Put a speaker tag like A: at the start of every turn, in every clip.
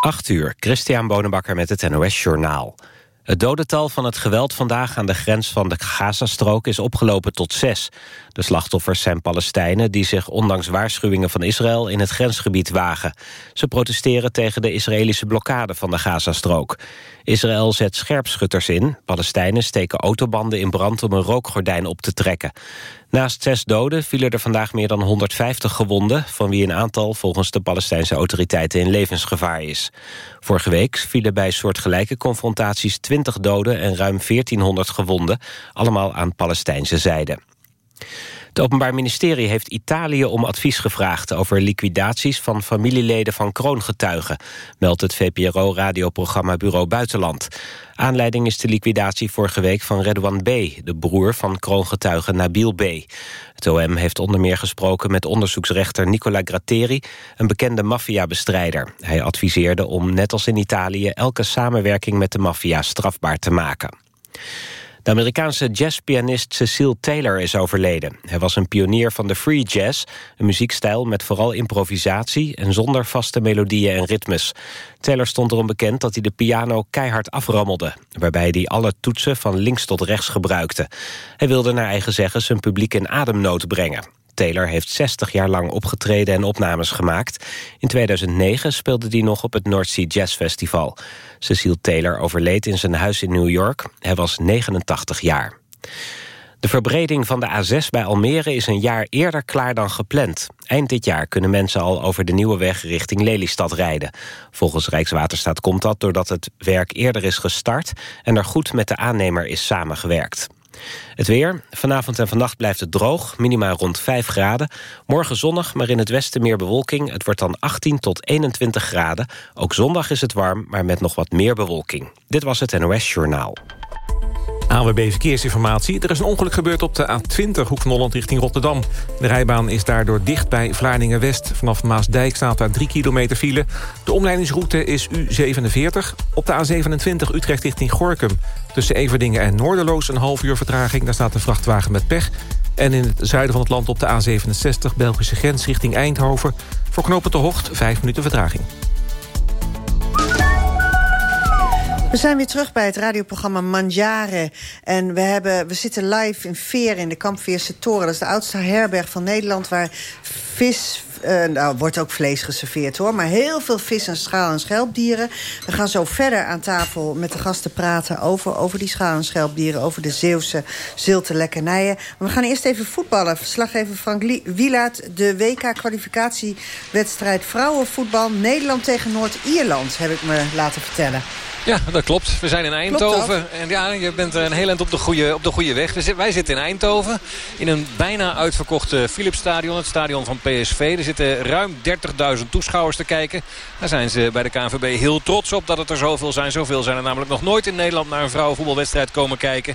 A: 8 uur, Christian Bonenbakker met het NOS Journaal. Het dodental van het geweld vandaag aan de grens van de Gazastrook is opgelopen tot zes. De slachtoffers zijn Palestijnen die zich ondanks waarschuwingen van Israël in het grensgebied wagen. Ze protesteren tegen de Israëlische blokkade van de Gazastrook. Israël zet scherpschutters in. Palestijnen steken autobanden in brand om een rookgordijn op te trekken. Naast zes doden vielen er vandaag meer dan 150 gewonden... van wie een aantal volgens de Palestijnse autoriteiten in levensgevaar is. Vorige week vielen bij soortgelijke confrontaties 20 doden... en ruim 1400 gewonden, allemaal aan Palestijnse zijde. Het Openbaar Ministerie heeft Italië om advies gevraagd... over liquidaties van familieleden van kroongetuigen... meldt het VPRO-radioprogramma Bureau Buitenland. Aanleiding is de liquidatie vorige week van Redouan B., de broer van kroongetuige Nabil B. Het OM heeft onder meer gesproken met onderzoeksrechter Nicola Gratteri... een bekende maffiabestrijder. Hij adviseerde om, net als in Italië... elke samenwerking met de maffia strafbaar te maken. De Amerikaanse jazzpianist Cecile Taylor is overleden. Hij was een pionier van de free jazz, een muziekstijl met vooral improvisatie en zonder vaste melodieën en ritmes. Taylor stond erom bekend dat hij de piano keihard aframmelde, waarbij hij alle toetsen van links tot rechts gebruikte. Hij wilde naar eigen zeggen zijn publiek in ademnood brengen. Taylor heeft 60 jaar lang opgetreden en opnames gemaakt. In 2009 speelde hij nog op het North Sea Jazz Festival. Cecile Taylor overleed in zijn huis in New York. Hij was 89 jaar. De verbreding van de A6 bij Almere is een jaar eerder klaar dan gepland. Eind dit jaar kunnen mensen al over de nieuwe weg richting Lelystad rijden. Volgens Rijkswaterstaat komt dat doordat het werk eerder is gestart... en er goed met de aannemer is samengewerkt. Het weer. Vanavond en vannacht blijft het droog. Minimaal rond 5 graden. Morgen zonnig, maar in het westen meer bewolking. Het wordt dan 18 tot 21 graden. Ook zondag is het warm, maar met nog wat meer bewolking. Dit was het NOS Journaal.
B: AWB Verkeersinformatie. Er is een ongeluk gebeurd op de A20, Hoek van Holland richting Rotterdam. De rijbaan is daardoor dicht bij Vlaardingen-West. Vanaf Maasdijk staat daar 3 kilometer file. De omleidingsroute is U47. Op de A27 Utrecht richting Gorkum. Tussen Everdingen en Noorderloos een half uur vertraging. Daar staat een vrachtwagen met pech. En in het zuiden van het land op de A67 Belgische grens richting Eindhoven. Voor knopen te Hocht 5 minuten vertraging.
C: We zijn weer terug bij het radioprogramma Manjare. En we, hebben, we zitten live in Veer in de Kampveerse Toren. Dat is de oudste herberg van Nederland... waar vis, uh, nou, wordt ook vlees geserveerd hoor. Maar heel veel vis en schaal- en schelpdieren. We gaan zo verder aan tafel met de gasten praten over, over die schaal- en schelpdieren. Over de Zeeuwse zilte lekkernijen. Maar we gaan eerst even voetballen. Verslaggever Frank Wielaert. De WK-kwalificatiewedstrijd vrouwenvoetbal. Nederland tegen Noord-Ierland, heb ik me laten vertellen.
D: Ja, dat klopt. We zijn in Eindhoven. En ja, je bent een heel eind op de goede, op de goede weg. We wij zitten in Eindhoven. In een bijna uitverkochte Philipsstadion. Het stadion van PSV. Er zitten ruim 30.000 toeschouwers te kijken. Daar zijn ze bij de KNVB heel trots op dat het er zoveel zijn. Zoveel zijn er namelijk nog nooit in Nederland naar een vrouwenvoetbalwedstrijd komen kijken.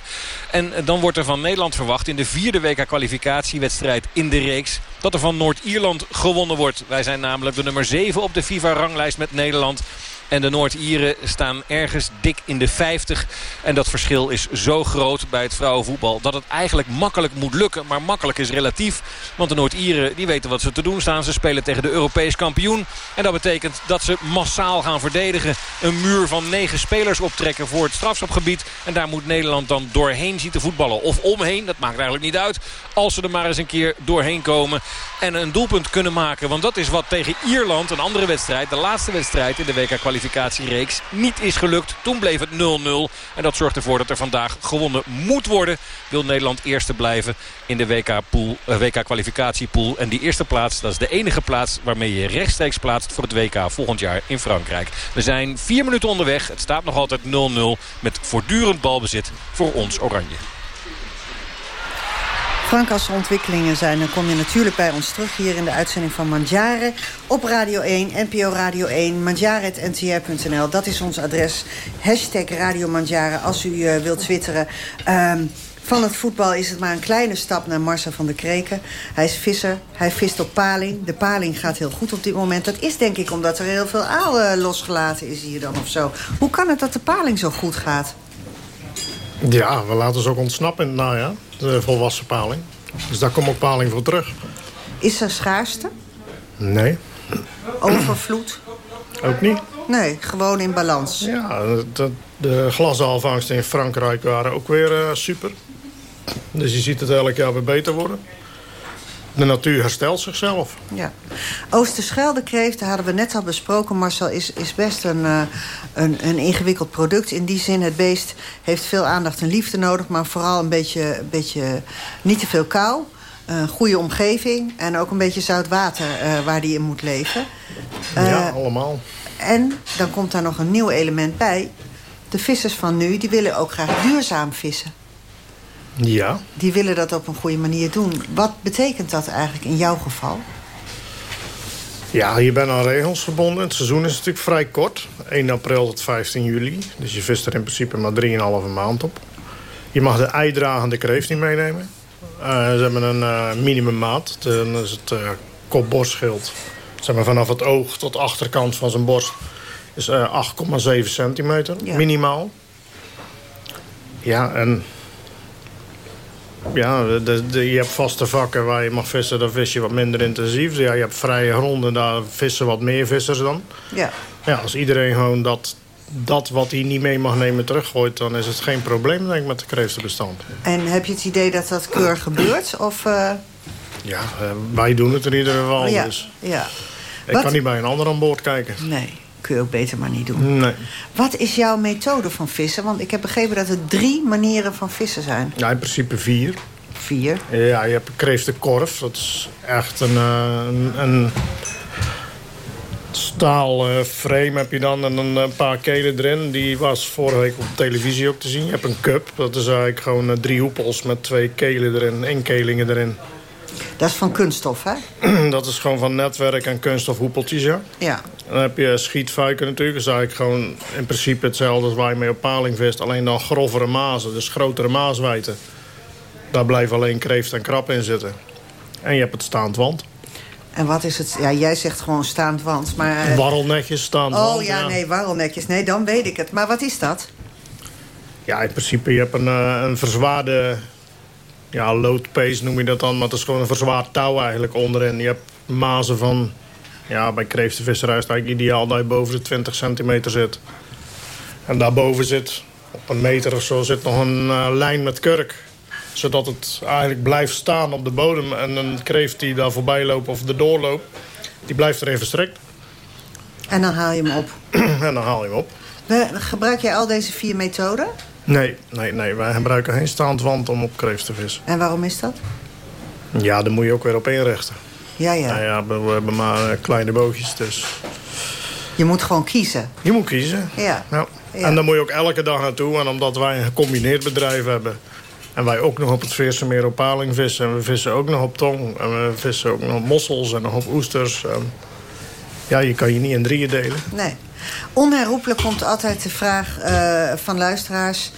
D: En dan wordt er van Nederland verwacht in de vierde WK-kwalificatiewedstrijd in de reeks... dat er van Noord-Ierland gewonnen wordt. Wij zijn namelijk de nummer 7 op de FIFA-ranglijst met Nederland... En de Noord-Ieren staan ergens dik in de 50. En dat verschil is zo groot bij het vrouwenvoetbal... dat het eigenlijk makkelijk moet lukken. Maar makkelijk is relatief. Want de Noord-Ieren die weten wat ze te doen staan. Ze spelen tegen de Europees kampioen. En dat betekent dat ze massaal gaan verdedigen. Een muur van negen spelers optrekken voor het strafschopgebied. En daar moet Nederland dan doorheen zien te voetballen. Of omheen, dat maakt eigenlijk niet uit. Als ze er maar eens een keer doorheen komen. En een doelpunt kunnen maken. Want dat is wat tegen Ierland, een andere wedstrijd... de laatste wedstrijd in de WK-kwalificatie kwalificatiereeks niet is gelukt. Toen bleef het 0-0. En dat zorgt ervoor dat er vandaag gewonnen moet worden. Wil Nederland eerste blijven in de WK-kwalificatiepool. WK en die eerste plaats, dat is de enige plaats waarmee je rechtstreeks plaatst voor het WK volgend jaar in Frankrijk. We zijn vier minuten onderweg. Het staat nog altijd 0-0 met voortdurend balbezit voor ons Oranje.
C: Frank, als er ontwikkelingen zijn, dan kom je natuurlijk bij ons terug... hier in de uitzending van Mandjaren op Radio 1, NPO Radio 1, mandjaren.ntr.nl. Dat is ons adres. Hashtag Radio Mandjaren als u uh, wilt twitteren. Um, van het voetbal is het maar een kleine stap naar Marcel van der Kreken. Hij is visser, hij vist op paling. De paling gaat heel goed op dit moment. Dat is denk ik omdat er heel veel aal uh, losgelaten is hier dan of zo. Hoe kan het dat de paling zo goed gaat?
E: Ja, we laten ze ook ontsnappen in het najaar. De volwassen paling. Dus daar komt ook paling voor terug.
C: Is er schaarste?
E: Nee.
C: Overvloed?
E: Ook niet.
C: Nee, gewoon in balans.
E: Ja, de, de glasaalvangsten in Frankrijk waren ook weer uh, super. Dus je ziet het elk jaar weer beter worden. De natuur herstelt zichzelf.
C: Ja. Oosterschelde hadden we net al besproken, Marcel, is, is best een, uh, een, een ingewikkeld product. In die zin, het beest heeft veel aandacht en liefde nodig... maar vooral een beetje, een beetje niet te veel kou. Een goede omgeving en ook een beetje zout water uh, waar die in moet leven.
E: ja, allemaal.
C: En dan komt daar nog een nieuw element bij. De vissers van nu die willen ook graag duurzaam vissen.
E: Ja.
C: Die willen dat op een goede manier doen. Wat betekent dat eigenlijk in jouw geval?
E: Ja, je bent aan regels verbonden. Het seizoen is natuurlijk vrij kort. 1 april tot 15 juli. Dus je vist er in principe maar 3,5 maand op. Je mag de eidragende kreeft niet meenemen. Uh, ze hebben een uh, minimummaat. Dan is het uh, kop-borstschild. Zeg maar vanaf het oog tot de achterkant van zijn borst. Is 8,7 centimeter, ja. minimaal. Ja, en ja, de, de, je hebt vaste vakken waar je mag vissen, dan vis je wat minder intensief. Ja, je hebt vrije gronden, daar vissen wat meer vissers dan.
C: Ja.
E: Ja, als iedereen gewoon dat, dat wat hij niet mee mag nemen teruggooit... dan is het geen probleem, denk ik, met de kreeftenbestand.
C: En heb je het idee dat dat keur gebeurt? Of, uh...
E: Ja, uh, wij doen het in ieder geval.
C: Ja,
E: dus.
C: ja.
E: Ik wat? kan niet bij een ander aan boord kijken.
C: Nee kun je ook beter maar niet doen.
E: Nee.
C: Wat is jouw methode van vissen? Want ik heb begrepen dat er drie manieren van vissen zijn.
E: Ja, in principe vier.
C: Vier?
E: Ja, je hebt kreeftenkorf. Dat is echt een, een, een staal frame heb je dan en een paar kelen erin. Die was vorige week op televisie ook te zien. Je hebt een cup. Dat is eigenlijk gewoon drie hoepels met twee kelen erin. Inkelingen erin.
C: Dat is van kunststof, hè?
E: dat is gewoon van netwerk en kunststof hoepeltjes, ja.
C: Ja.
E: Dan heb je schietvuiken natuurlijk. Dat is eigenlijk gewoon in principe hetzelfde als waar je mee op paling vist. Alleen dan grovere mazen, dus grotere maaswijten. Daar blijven alleen kreeft en krab in zitten. En je hebt het staand wand.
C: En wat is het? Ja, jij zegt gewoon staand wand, maar...
E: Uh... Warrelnetjes, staand
C: oh,
E: wand.
C: Oh ja, ja, nee, warrelnetjes. Nee, dan weet ik het. Maar wat is dat?
E: Ja, in principe, je hebt een, uh, een verzwaarde ja, loadpace noem je dat dan. Maar het is gewoon een verzwaard touw eigenlijk onderin. Je hebt mazen van... Ja, bij kreeftenvisserij is het eigenlijk ideaal dat je boven de 20 centimeter zit. En daarboven zit, op een meter of zo, zit nog een uh, lijn met kurk. Zodat het eigenlijk blijft staan op de bodem. En een kreeft die daar voorbij loopt of erdoor loopt, die blijft erin verstrikt.
C: En dan haal je hem op?
E: en dan haal je hem op.
C: Gebruik jij al deze vier methoden?
E: Nee, nee, nee. wij gebruiken geen staand wand om op kreeft te vissen.
C: En waarom is dat?
E: Ja, daar moet je ook weer op inrichten.
C: Ja, ja.
E: Nou ja, we hebben maar eh, kleine bootjes, dus...
C: Je moet gewoon kiezen.
E: Je moet kiezen.
C: Ja.
E: ja. En dan moet je ook elke dag naartoe. En omdat wij een gecombineerd bedrijf hebben... en wij ook nog op het Veerse op paling vissen... en we vissen ook nog op tong... en we vissen ook nog op mossels en nog op oesters... En ja, je kan je niet in drieën delen.
C: Nee. Onherroepelijk komt altijd de vraag uh, van luisteraars...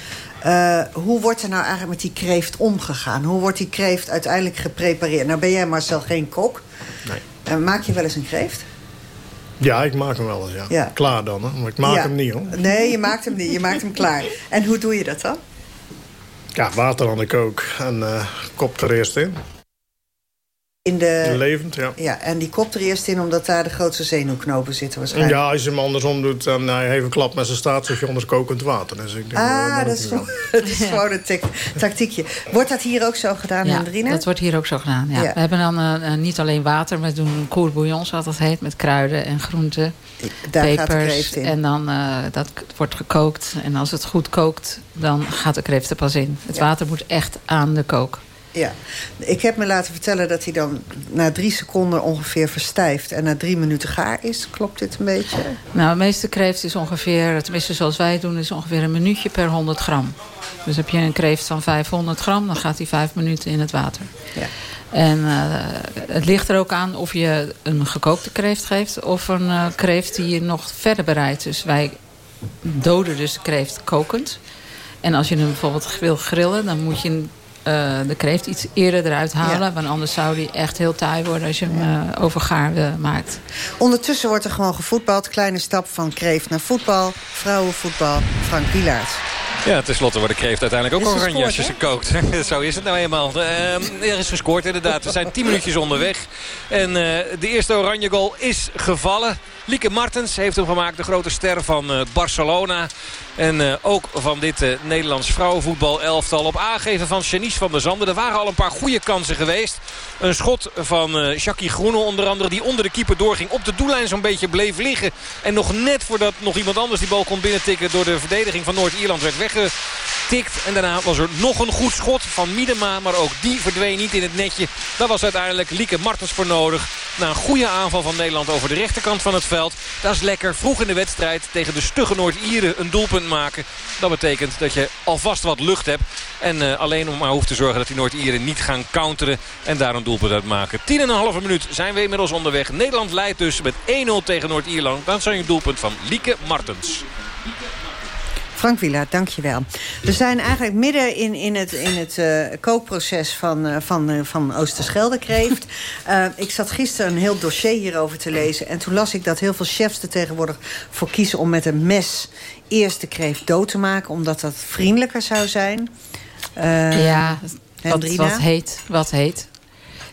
C: Uh, hoe wordt er nou eigenlijk met die kreeft omgegaan? Hoe wordt die kreeft uiteindelijk geprepareerd? Nou ben jij Marcel geen kok.
E: Nee.
C: Uh, maak je wel eens een kreeft?
E: Ja, ik maak hem wel eens, ja.
C: ja.
E: Klaar dan, hè? maar ik maak
C: ja.
E: hem niet, hoor.
C: Nee, je maakt hem niet. Je maakt hem klaar. En hoe doe je dat dan?
E: Ja, water aan de kook en kop er eerst in.
C: In de...
E: Levend, ja.
C: Ja, en die kop er eerst in, omdat daar de grootste zenuwknopen zitten waarschijnlijk.
E: Ja, als je hem andersom doet en hij heeft een klap met zijn staat... zit je onder kokend water. Dus ik denk,
C: ah, dat, is, gewoon, dat is gewoon een tactiekje. Wordt dat hier ook zo gedaan,
F: ja,
C: Hendrine?
F: dat wordt hier ook zo gedaan, ja.
C: Ja.
F: We hebben dan uh, niet alleen water, we doen een courbouillon, zoals dat heet... met kruiden en groenten,
C: Daar gaat de
F: pepers.
C: kreeft in.
F: En dan uh, dat wordt gekookt. En als het goed kookt, dan gaat de kreeft er pas in. Het
C: Ja.
F: water moet echt aan de kook.
C: Ja, ik heb me laten vertellen dat hij dan na drie seconden ongeveer verstijft... en na drie minuten gaar is. Klopt dit een beetje?
F: Nou, de meeste kreeft is ongeveer, tenminste zoals wij doen... is ongeveer een minuutje per 100 gram. Dus heb je een kreeft van 500 gram... dan gaat hij vijf minuten in het water.
C: Ja.
F: En uh, het ligt er ook aan of je een gekookte kreeft geeft... of een uh, kreeft die je nog verder bereidt. Dus wij doden dus de kreeft kokend. En als je hem bijvoorbeeld wil grillen... dan moet je de kreeft iets eerder eruit halen.
C: Ja.
F: Want anders zou die echt heel taai worden als je hem uh, overgaar uh, maakt.
C: Ondertussen wordt er gewoon gevoetbald. Kleine stap van kreeft naar voetbal. Vrouwenvoetbal. Frank Wielaert.
D: Ja, tenslotte wordt de kreeft uiteindelijk ook oranje als je ze kookt. Zo is het nou eenmaal. Uh, er is gescoord inderdaad. We zijn 10 minuutjes onderweg. En uh, de eerste oranje goal is gevallen. Lieke Martens heeft hem gemaakt. De grote ster van uh, Barcelona. En uh, ook van dit Nederlands vrouwenvoetbal elftal. Op aangeven van Janice van der Zanden. Er waren al een paar goede kansen geweest. Een schot van Jackie Groene onder andere. Die onder de keeper doorging. Op de doellijn zo'n beetje bleef liggen. En nog net voordat nog iemand anders die bal kon binnentikken. Door de verdediging van Noord-Ierland werd weggetikt. En daarna was er nog een goed schot van Miedema. Maar ook die verdween niet in het netje. Daar was uiteindelijk Lieke Martens voor nodig. Na een goede aanval van Nederland over de rechterkant van het veld. Dat is lekker. Vroeg in de wedstrijd tegen de stugge Noord-Ieren een doelpunt maken. Dat betekent dat je alvast wat lucht hebt. En uh, alleen om maar hoeft te zorgen dat die Noord-Ieren niet gaan counteren. En daar een doelpunt uit maken. 10,5 minuut zijn we inmiddels onderweg. Nederland leidt dus met 1-0 tegen Noord-Ierland. Dan zijn een doelpunt van Lieke Martens.
C: Frank Wieler, dankjewel. We zijn eigenlijk midden in, in het, in het uh, kookproces van, uh, van, uh, van Oosterscheldekreeft. ik zat gisteren een heel dossier hierover te lezen. En toen las ik dat heel veel chefs er tegenwoordig voor kiezen... om met een mes eerst de kreeft dood te maken. Omdat dat vriendelijker zou zijn.
F: ja, wat, wat heet. Wat heet.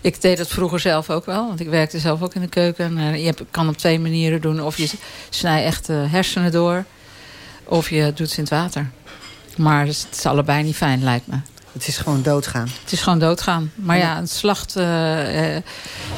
F: Ik deed dat vroeger zelf ook wel. Want ik werkte zelf ook in de keuken. je kan op twee manieren doen. Of je snijdt echt de hersenen door... Of je doet ze in het water. Maar het is allebei niet fijn, lijkt me.
C: Het is gewoon doodgaan.
F: Het is gewoon doodgaan. Maar ja, het slacht uh,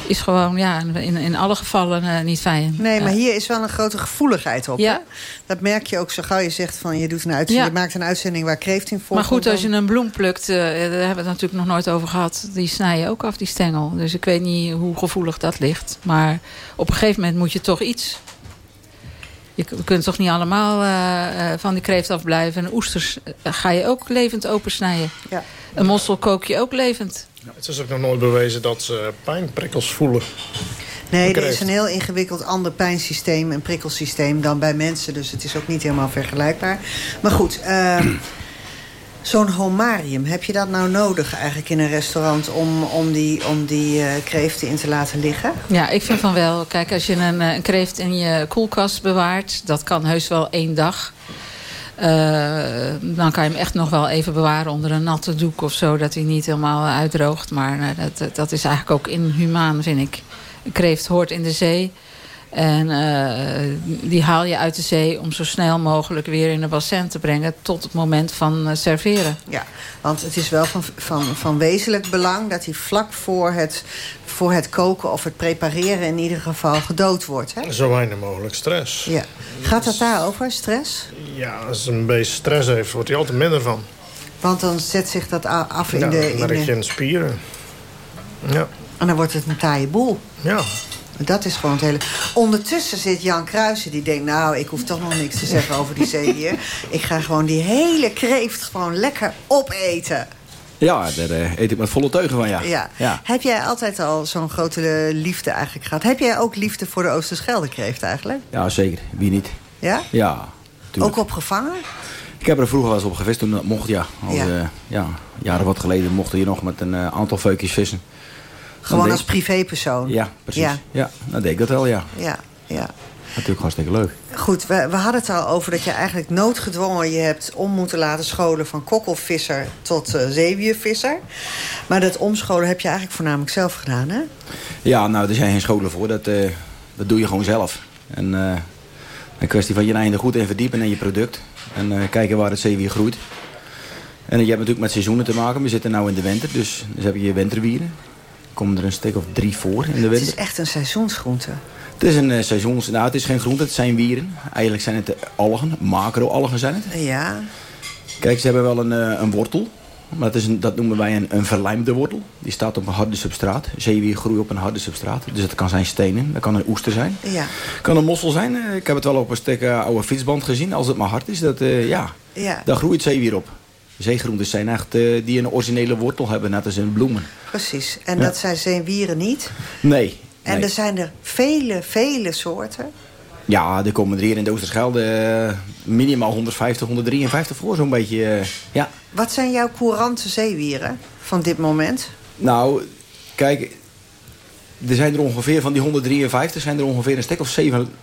F: is gewoon ja, in, in alle gevallen uh, niet fijn.
C: Nee, maar hier is wel een grote gevoeligheid op. Ja. Hè? Dat merk je ook zo gauw je zegt van je, doet een uitzending, ja. je maakt een uitzending waar kreeft in voorkomt.
F: Maar goed, als je een bloem plukt, daar hebben we het natuurlijk nog nooit over gehad. Die snij je ook af, die stengel. Dus ik weet niet hoe gevoelig dat ligt. Maar op een gegeven moment moet je toch iets je kunt toch niet allemaal uh, van die kreeft afblijven. En oesters ga je ook levend opensnijden. Ja. Een mossel kook je ook levend.
E: Ja, het is ook nog nooit bewezen dat ze pijnprikkels voelen.
C: Nee, er is een heel ingewikkeld ander pijnsysteem en prikkelsysteem dan bij mensen. Dus het is ook niet helemaal vergelijkbaar. Maar goed, uh, Zo'n homarium, heb je dat nou nodig eigenlijk in een restaurant... om, om die, om die uh, kreeften in te laten liggen?
F: Ja, ik vind van wel. Kijk, als je een, een kreeft in je koelkast bewaart... dat kan heus wel één dag... Uh, dan kan je hem echt nog wel even bewaren onder een natte doek of zo... dat hij niet helemaal uitdroogt. Maar dat, dat is eigenlijk ook inhumaan, vind ik. Een kreeft hoort in de zee... En uh, die haal je uit de zee om zo snel mogelijk weer in een bassin te brengen... tot het moment van uh, serveren.
C: Ja, want het is wel van, van, van wezenlijk belang... dat hij vlak voor het, voor het koken of het prepareren in ieder geval gedood wordt. Hè?
E: Zo weinig mogelijk stress.
C: Ja. Gaat dat daarover, stress?
E: Ja, als een beetje stress heeft, wordt hij altijd minder van.
C: Want dan zet zich dat af in
E: ja,
C: de...
E: dan merk je in de spieren. Ja.
C: En dan wordt het een taaie boel.
E: Ja.
C: Dat is gewoon het hele... Ondertussen zit Jan Kruijsen die denkt... nou, ik hoef toch nog niks te zeggen over die zeewier. Ik ga gewoon die hele kreeft gewoon lekker opeten.
G: Ja, daar uh, eet ik met volle teugen van, ja.
C: ja. ja. Heb jij altijd al zo'n grote liefde eigenlijk gehad? Heb jij ook liefde voor de Oosterscheldekreeft eigenlijk?
G: Ja, zeker. Wie niet?
C: Ja?
G: Ja,
C: tuurlijk. Ook opgevangen?
G: Ik heb er vroeger wel eens op gevist toen dat mocht, ja. Al, ja. Uh, ja. Jaren wat geleden mochten je nog met een uh, aantal veukjes vissen.
C: Gewoon als privépersoon?
G: Ja, precies. Ja. ja, dan deed ik dat wel, ja.
C: Ja, ja.
G: Natuurlijk hartstikke leuk.
C: Goed, we, we hadden het al over dat je eigenlijk noodgedwongen je hebt om moeten laten scholen van kokkelvisser tot uh, zeewiervisser. Maar dat omscholen heb je eigenlijk voornamelijk zelf gedaan, hè?
G: Ja, nou, er zijn geen scholen voor. Dat, uh, dat doe je gewoon zelf. En uh, een kwestie van je einde goed in verdiepen in je product. En kijken waar het zeewier groeit. En je hebt natuurlijk met seizoenen te maken. We zitten nu in de winter, dus, dus heb je je winterwieren komen er een stuk of drie voor in de winter. Het
C: is echt een seizoensgroente.
G: Het is een uh, seizoens... Nou, het is geen groente, het zijn wieren. Eigenlijk zijn het de algen, macro-algen zijn het.
C: Ja.
G: Kijk, ze hebben wel een, uh, een wortel. Maar dat, is een, dat noemen wij een, een verlijmde wortel. Die staat op een harde substraat. Zeewier groeit op een harde substraat. Dus dat kan zijn stenen, dat kan een oester zijn.
C: Ja.
G: kan een mossel zijn. Ik heb het wel op een stuk oude fietsband gezien. Als het maar hard is, dat, ja,
C: ja,
G: daar groeit zeewier op. Zeegroentes zijn echt uh, die een originele wortel hebben, net als in bloemen.
C: Precies. En ja. dat zijn zeewieren niet?
G: Nee.
C: En
G: nee.
C: er zijn er vele, vele soorten?
G: Ja, er komen er hier in de Oosterschelde uh, minimaal 150, 153 voor zo'n beetje. Uh, ja.
C: Wat zijn jouw courante zeewieren van dit moment?
G: Nou, kijk, er zijn er ongeveer van die 153 zijn er ongeveer een stuk of zeven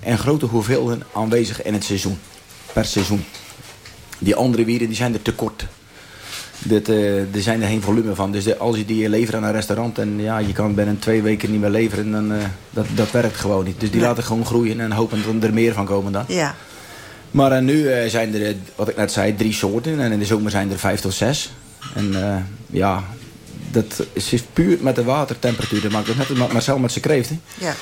G: en grote hoeveelheden aanwezig in het seizoen. Per seizoen. Die andere wieren die zijn er te kort. Dit, uh, er zijn er geen volume van. Dus de, als je die levert aan een restaurant en ja, je kan binnen twee weken niet meer leveren, dan uh, dat, dat werkt gewoon niet. Dus die nee. laten gewoon groeien en hopen dat er meer van komen dan.
C: Ja.
G: Maar uh, nu zijn er, wat ik net zei, drie soorten. En in de zomer zijn er vijf tot zes. En ja, dat is puur met de watertemperatuur. Dat maakt het net Marcel met zijn kreeften.
C: Ja.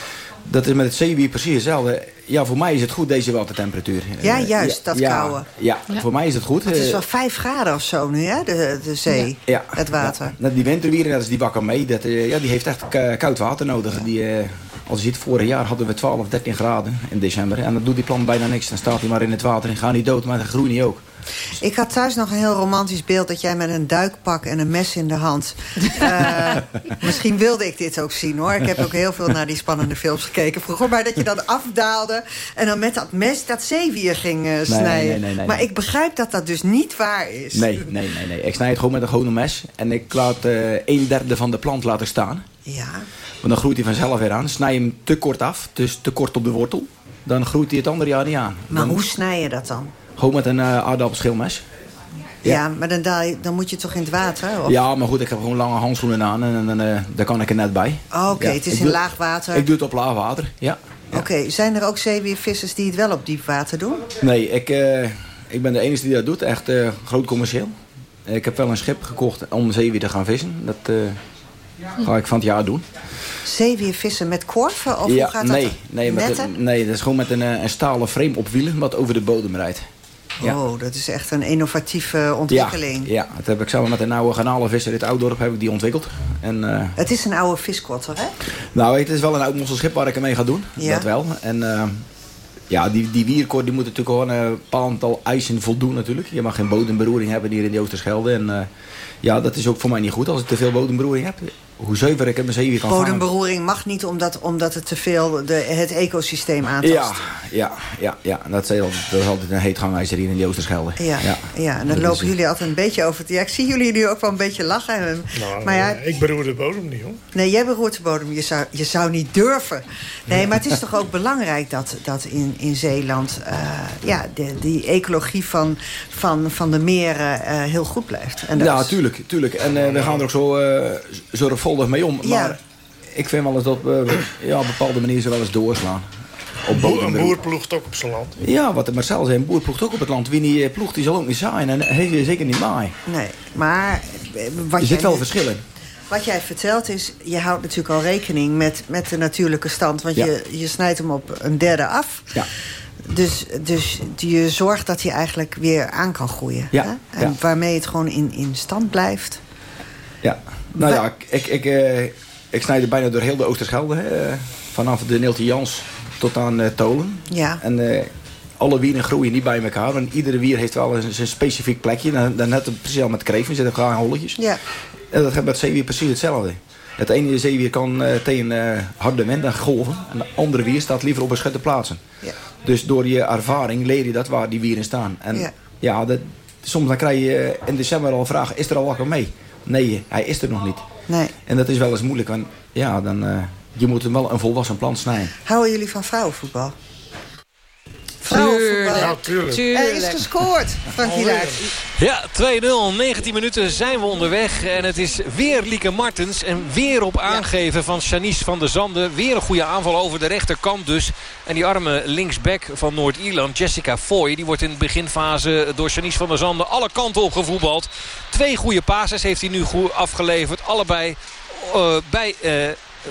G: Dat is met het zeewier precies hetzelfde. Ja, voor mij is het goed, deze watertemperatuur.
C: Ja, juist, dat
G: ja,
C: kouwen.
G: Ja, ja, voor mij is het goed.
C: Het is wel vijf graden of zo nu, hè, de, de zee,
G: ja.
C: het water.
G: Ja. Die winterwieren, dat is die wakker mee. Dat, ja, die heeft echt koud water nodig. Die, als je ziet, vorig jaar hadden we 12, 13 graden in december. En dan doet die plant bijna niks. Dan staat hij maar in het water en gaat niet dood, maar dan groeit hij ook.
C: Ik had thuis nog een heel romantisch beeld... dat jij met een duikpak en een mes in de hand... uh, misschien wilde ik dit ook zien, hoor. Ik heb ook heel veel naar die spannende films gekeken vroeger. Maar dat je dan afdaalde en dan met dat mes dat zeewier ging uh, snijden.
G: Nee, nee, nee,
C: maar ik begrijp dat dat dus niet waar is.
G: Nee, nee, nee. nee. Ik snij het gewoon met een gewone mes. En ik laat uh, een derde van de plant laten staan.
C: Ja.
G: Want dan groeit hij vanzelf weer aan. Snij hem te kort af, dus te kort op de wortel. Dan groeit hij het andere jaar niet aan.
C: Maar
G: dan...
C: hoe snij je dat dan?
G: Gewoon met een uh, aardappelschilmes.
C: Ja, ja maar dan, je, dan moet je toch in het water? Of?
G: Ja, maar goed, ik heb gewoon lange handschoenen aan en, en uh, daar kan ik er net bij.
C: Oh, Oké, okay, ja. het is ik in doe, laag water.
G: Ik doe het op laag water, ja.
C: ja. Oké, okay. zijn er ook zeewiervissers die het wel op diep water doen?
G: Nee, ik, uh, ik ben de enige die dat doet, echt groot commercieel. Ik heb wel een schip gekocht om zeewier te gaan vissen. Dat ga ik van het jaar doen.
C: Zeewier vissen met korven? Of
G: ja,
C: hoe gaat
G: nee,
C: dat?
G: Nee, met een, nee, dat is gewoon met een, een stalen frame op wielen wat over de bodem rijdt.
C: Ja. Oh, dat is echt een innovatieve ontwikkeling.
G: Ja, ja, dat heb ik samen met een oude garnalenvisser in het Oudorp heb ik die ontwikkeld. En, uh,
C: het is een oude viskotter, hè?
G: Nou, het is wel een oud monsterschip waar ik ermee ga doen.
C: Ja.
G: Dat wel. En uh, ja, die, die die moet natuurlijk gewoon een bepaald aantal eisen voldoen natuurlijk. Je mag geen bodemberoering hebben hier in de Oosterschelde. En uh, ja, dat is ook voor mij niet goed als ik te veel bodemberoering heb. Hoe zuiver ik het mijn zeewier kan
C: Bodemberoering mag niet omdat, omdat het te veel de, het ecosysteem aantast.
G: Ja, ja, ja, ja. Dat, is, dat is altijd een heet gangijzer hier in de Oosterschelde.
C: Ja, ja. ja en dan dat lopen is, jullie altijd een beetje over. Ja, ik zie jullie nu ook wel een beetje lachen.
E: Nou,
C: maar ja,
E: ik beroer de bodem niet, hoor.
C: Nee, jij beroert de bodem. Je zou, je zou niet durven. Nee, maar het is toch ook belangrijk dat, dat in, in Zeeland... Uh, ja, de, die ecologie van, van, van de meren uh, heel goed blijft.
G: En ja, is... tuurlijk, tuurlijk. En uh, we gaan er ook zo zorgvuldig mee om.
C: Ja.
G: Maar ik vind wel eens dat we ja, op bepaalde manier ze wel eens doorslaan.
E: Op een boer ploegt ook op zijn land.
G: Ja, wat Marcel zei, een boer ploegt ook op het land. Wie niet ploegt, die zal ook niet zaaien. En hij zeker niet maaien.
C: Nee, maar... Wat
G: er zit wel verschillen.
C: Wat jij vertelt is, je houdt natuurlijk al rekening met, met de natuurlijke stand. Want
G: ja.
C: je, je snijdt hem op een derde af.
G: Ja.
C: Dus, dus je zorgt dat hij eigenlijk weer aan kan groeien.
G: Ja.
C: Hè? En
G: ja.
C: waarmee het gewoon in, in stand blijft.
G: Ja, nou ja, ik, ik, uh, ik snijd er bijna door heel de Oosterschelde. Hè. Vanaf de Neeltje Jans tot aan uh, Tolen.
C: Ja.
G: En uh, alle wieren groeien niet bij elkaar. Want iedere wier heeft wel een, een specifiek plekje. Dan, dan net precies al met kreven zitten graag holletjes.
C: Ja.
G: En dat gaat met zeewier precies hetzelfde. Het ene zeewier kan uh, tegen uh, harde wind en golven. En de andere wier staat liever op beschutte plaatsen.
C: Ja.
G: Dus door je ervaring leer je dat waar die wieren staan. En
C: ja,
G: ja dat, soms dan krijg je in december al vraag, is er al wakker mee? Nee, hij is er nog niet.
C: Nee.
G: En dat is wel eens moeilijk, want ja, dan, uh, je moet hem wel een volwassen plant snijden.
C: Houden jullie van vrouwenvoetbal? Vrouwenvoetbal.
E: Tuurlijk.
C: Er is gescoord, Frankie Laert.
D: Ja, 2-0. 19 minuten zijn we onderweg. En het is weer Lieke Martens. En weer op aangeven van Janice van der Zanden. Weer een goede aanval over de rechterkant dus. En die arme linksback van Noord-Ierland, Jessica Foy... die wordt in de beginfase door Janice van der Zanden alle kanten op gevoetbald. Twee goede passes heeft hij nu goed afgeleverd. Allebei uh, bij... Uh,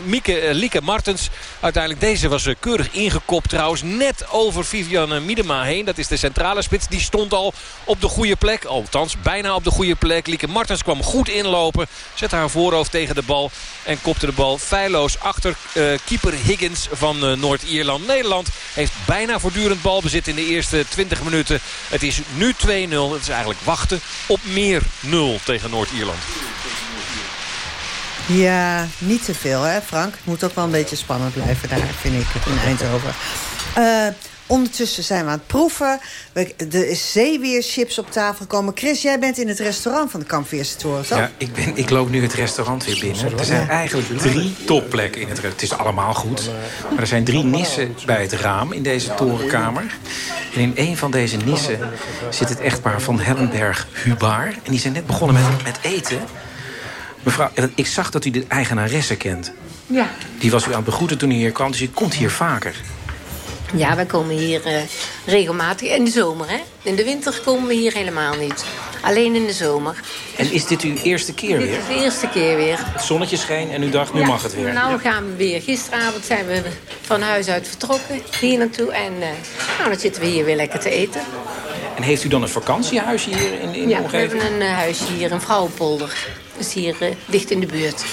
D: Mieke, uh, Lieke Martens. Uiteindelijk deze was uh, keurig ingekopt trouwens. Net over Vivian Miedema heen. Dat is de centrale spits. Die stond al op de goede plek. Althans bijna op de goede plek. Lieke Martens kwam goed inlopen. Zette haar voorhoofd tegen de bal. En kopte de bal feilloos achter uh, keeper Higgins van Noord-Ierland. Nederland heeft bijna voortdurend balbezit in de eerste 20 minuten. Het is nu 2-0. Het is eigenlijk wachten op meer 0 tegen Noord-Ierland.
C: Ja, niet te veel, hè Frank? Het moet ook wel een beetje spannend blijven daar, vind ik, in Eindhoven. Uh, ondertussen zijn we aan het proeven. Er is zeewierchips op tafel gekomen. Chris, jij bent in het restaurant van de Kampveerse Toren, toch?
H: Ja, ik, ben, ik loop nu het restaurant weer binnen. Er zijn eigenlijk drie topplekken in het restaurant. Het is allemaal goed. Maar er zijn drie nissen bij het raam in deze torenkamer. En in een van deze nissen zit het echtpaar van Hellenberg Hubaar. En die zijn net begonnen met, met eten. Mevrouw, ik zag dat u de eigenaresse kent.
I: Ja.
H: Die was u aan het begroeten toen u hier kwam, dus u komt hier vaker.
I: Ja, wij komen hier uh, regelmatig. In de zomer, hè? In de winter komen we hier helemaal niet. Alleen in de zomer.
H: En is dit uw eerste keer
I: dit
H: weer?
I: Dit is de eerste keer weer.
H: Het zonnetje scheen en u dacht, nu
I: ja,
H: mag het weer.
I: Nou gaan we weer. Gisteravond zijn we van huis uit vertrokken. Hier naartoe. En uh, nou, dan zitten we hier weer lekker te eten.
H: En heeft u dan een vakantiehuisje hier in, in
I: ja,
H: de omgeving?
I: we hebben een uh, huisje hier in Vrouwenpolder. Dus hier uh, dicht in de buurt.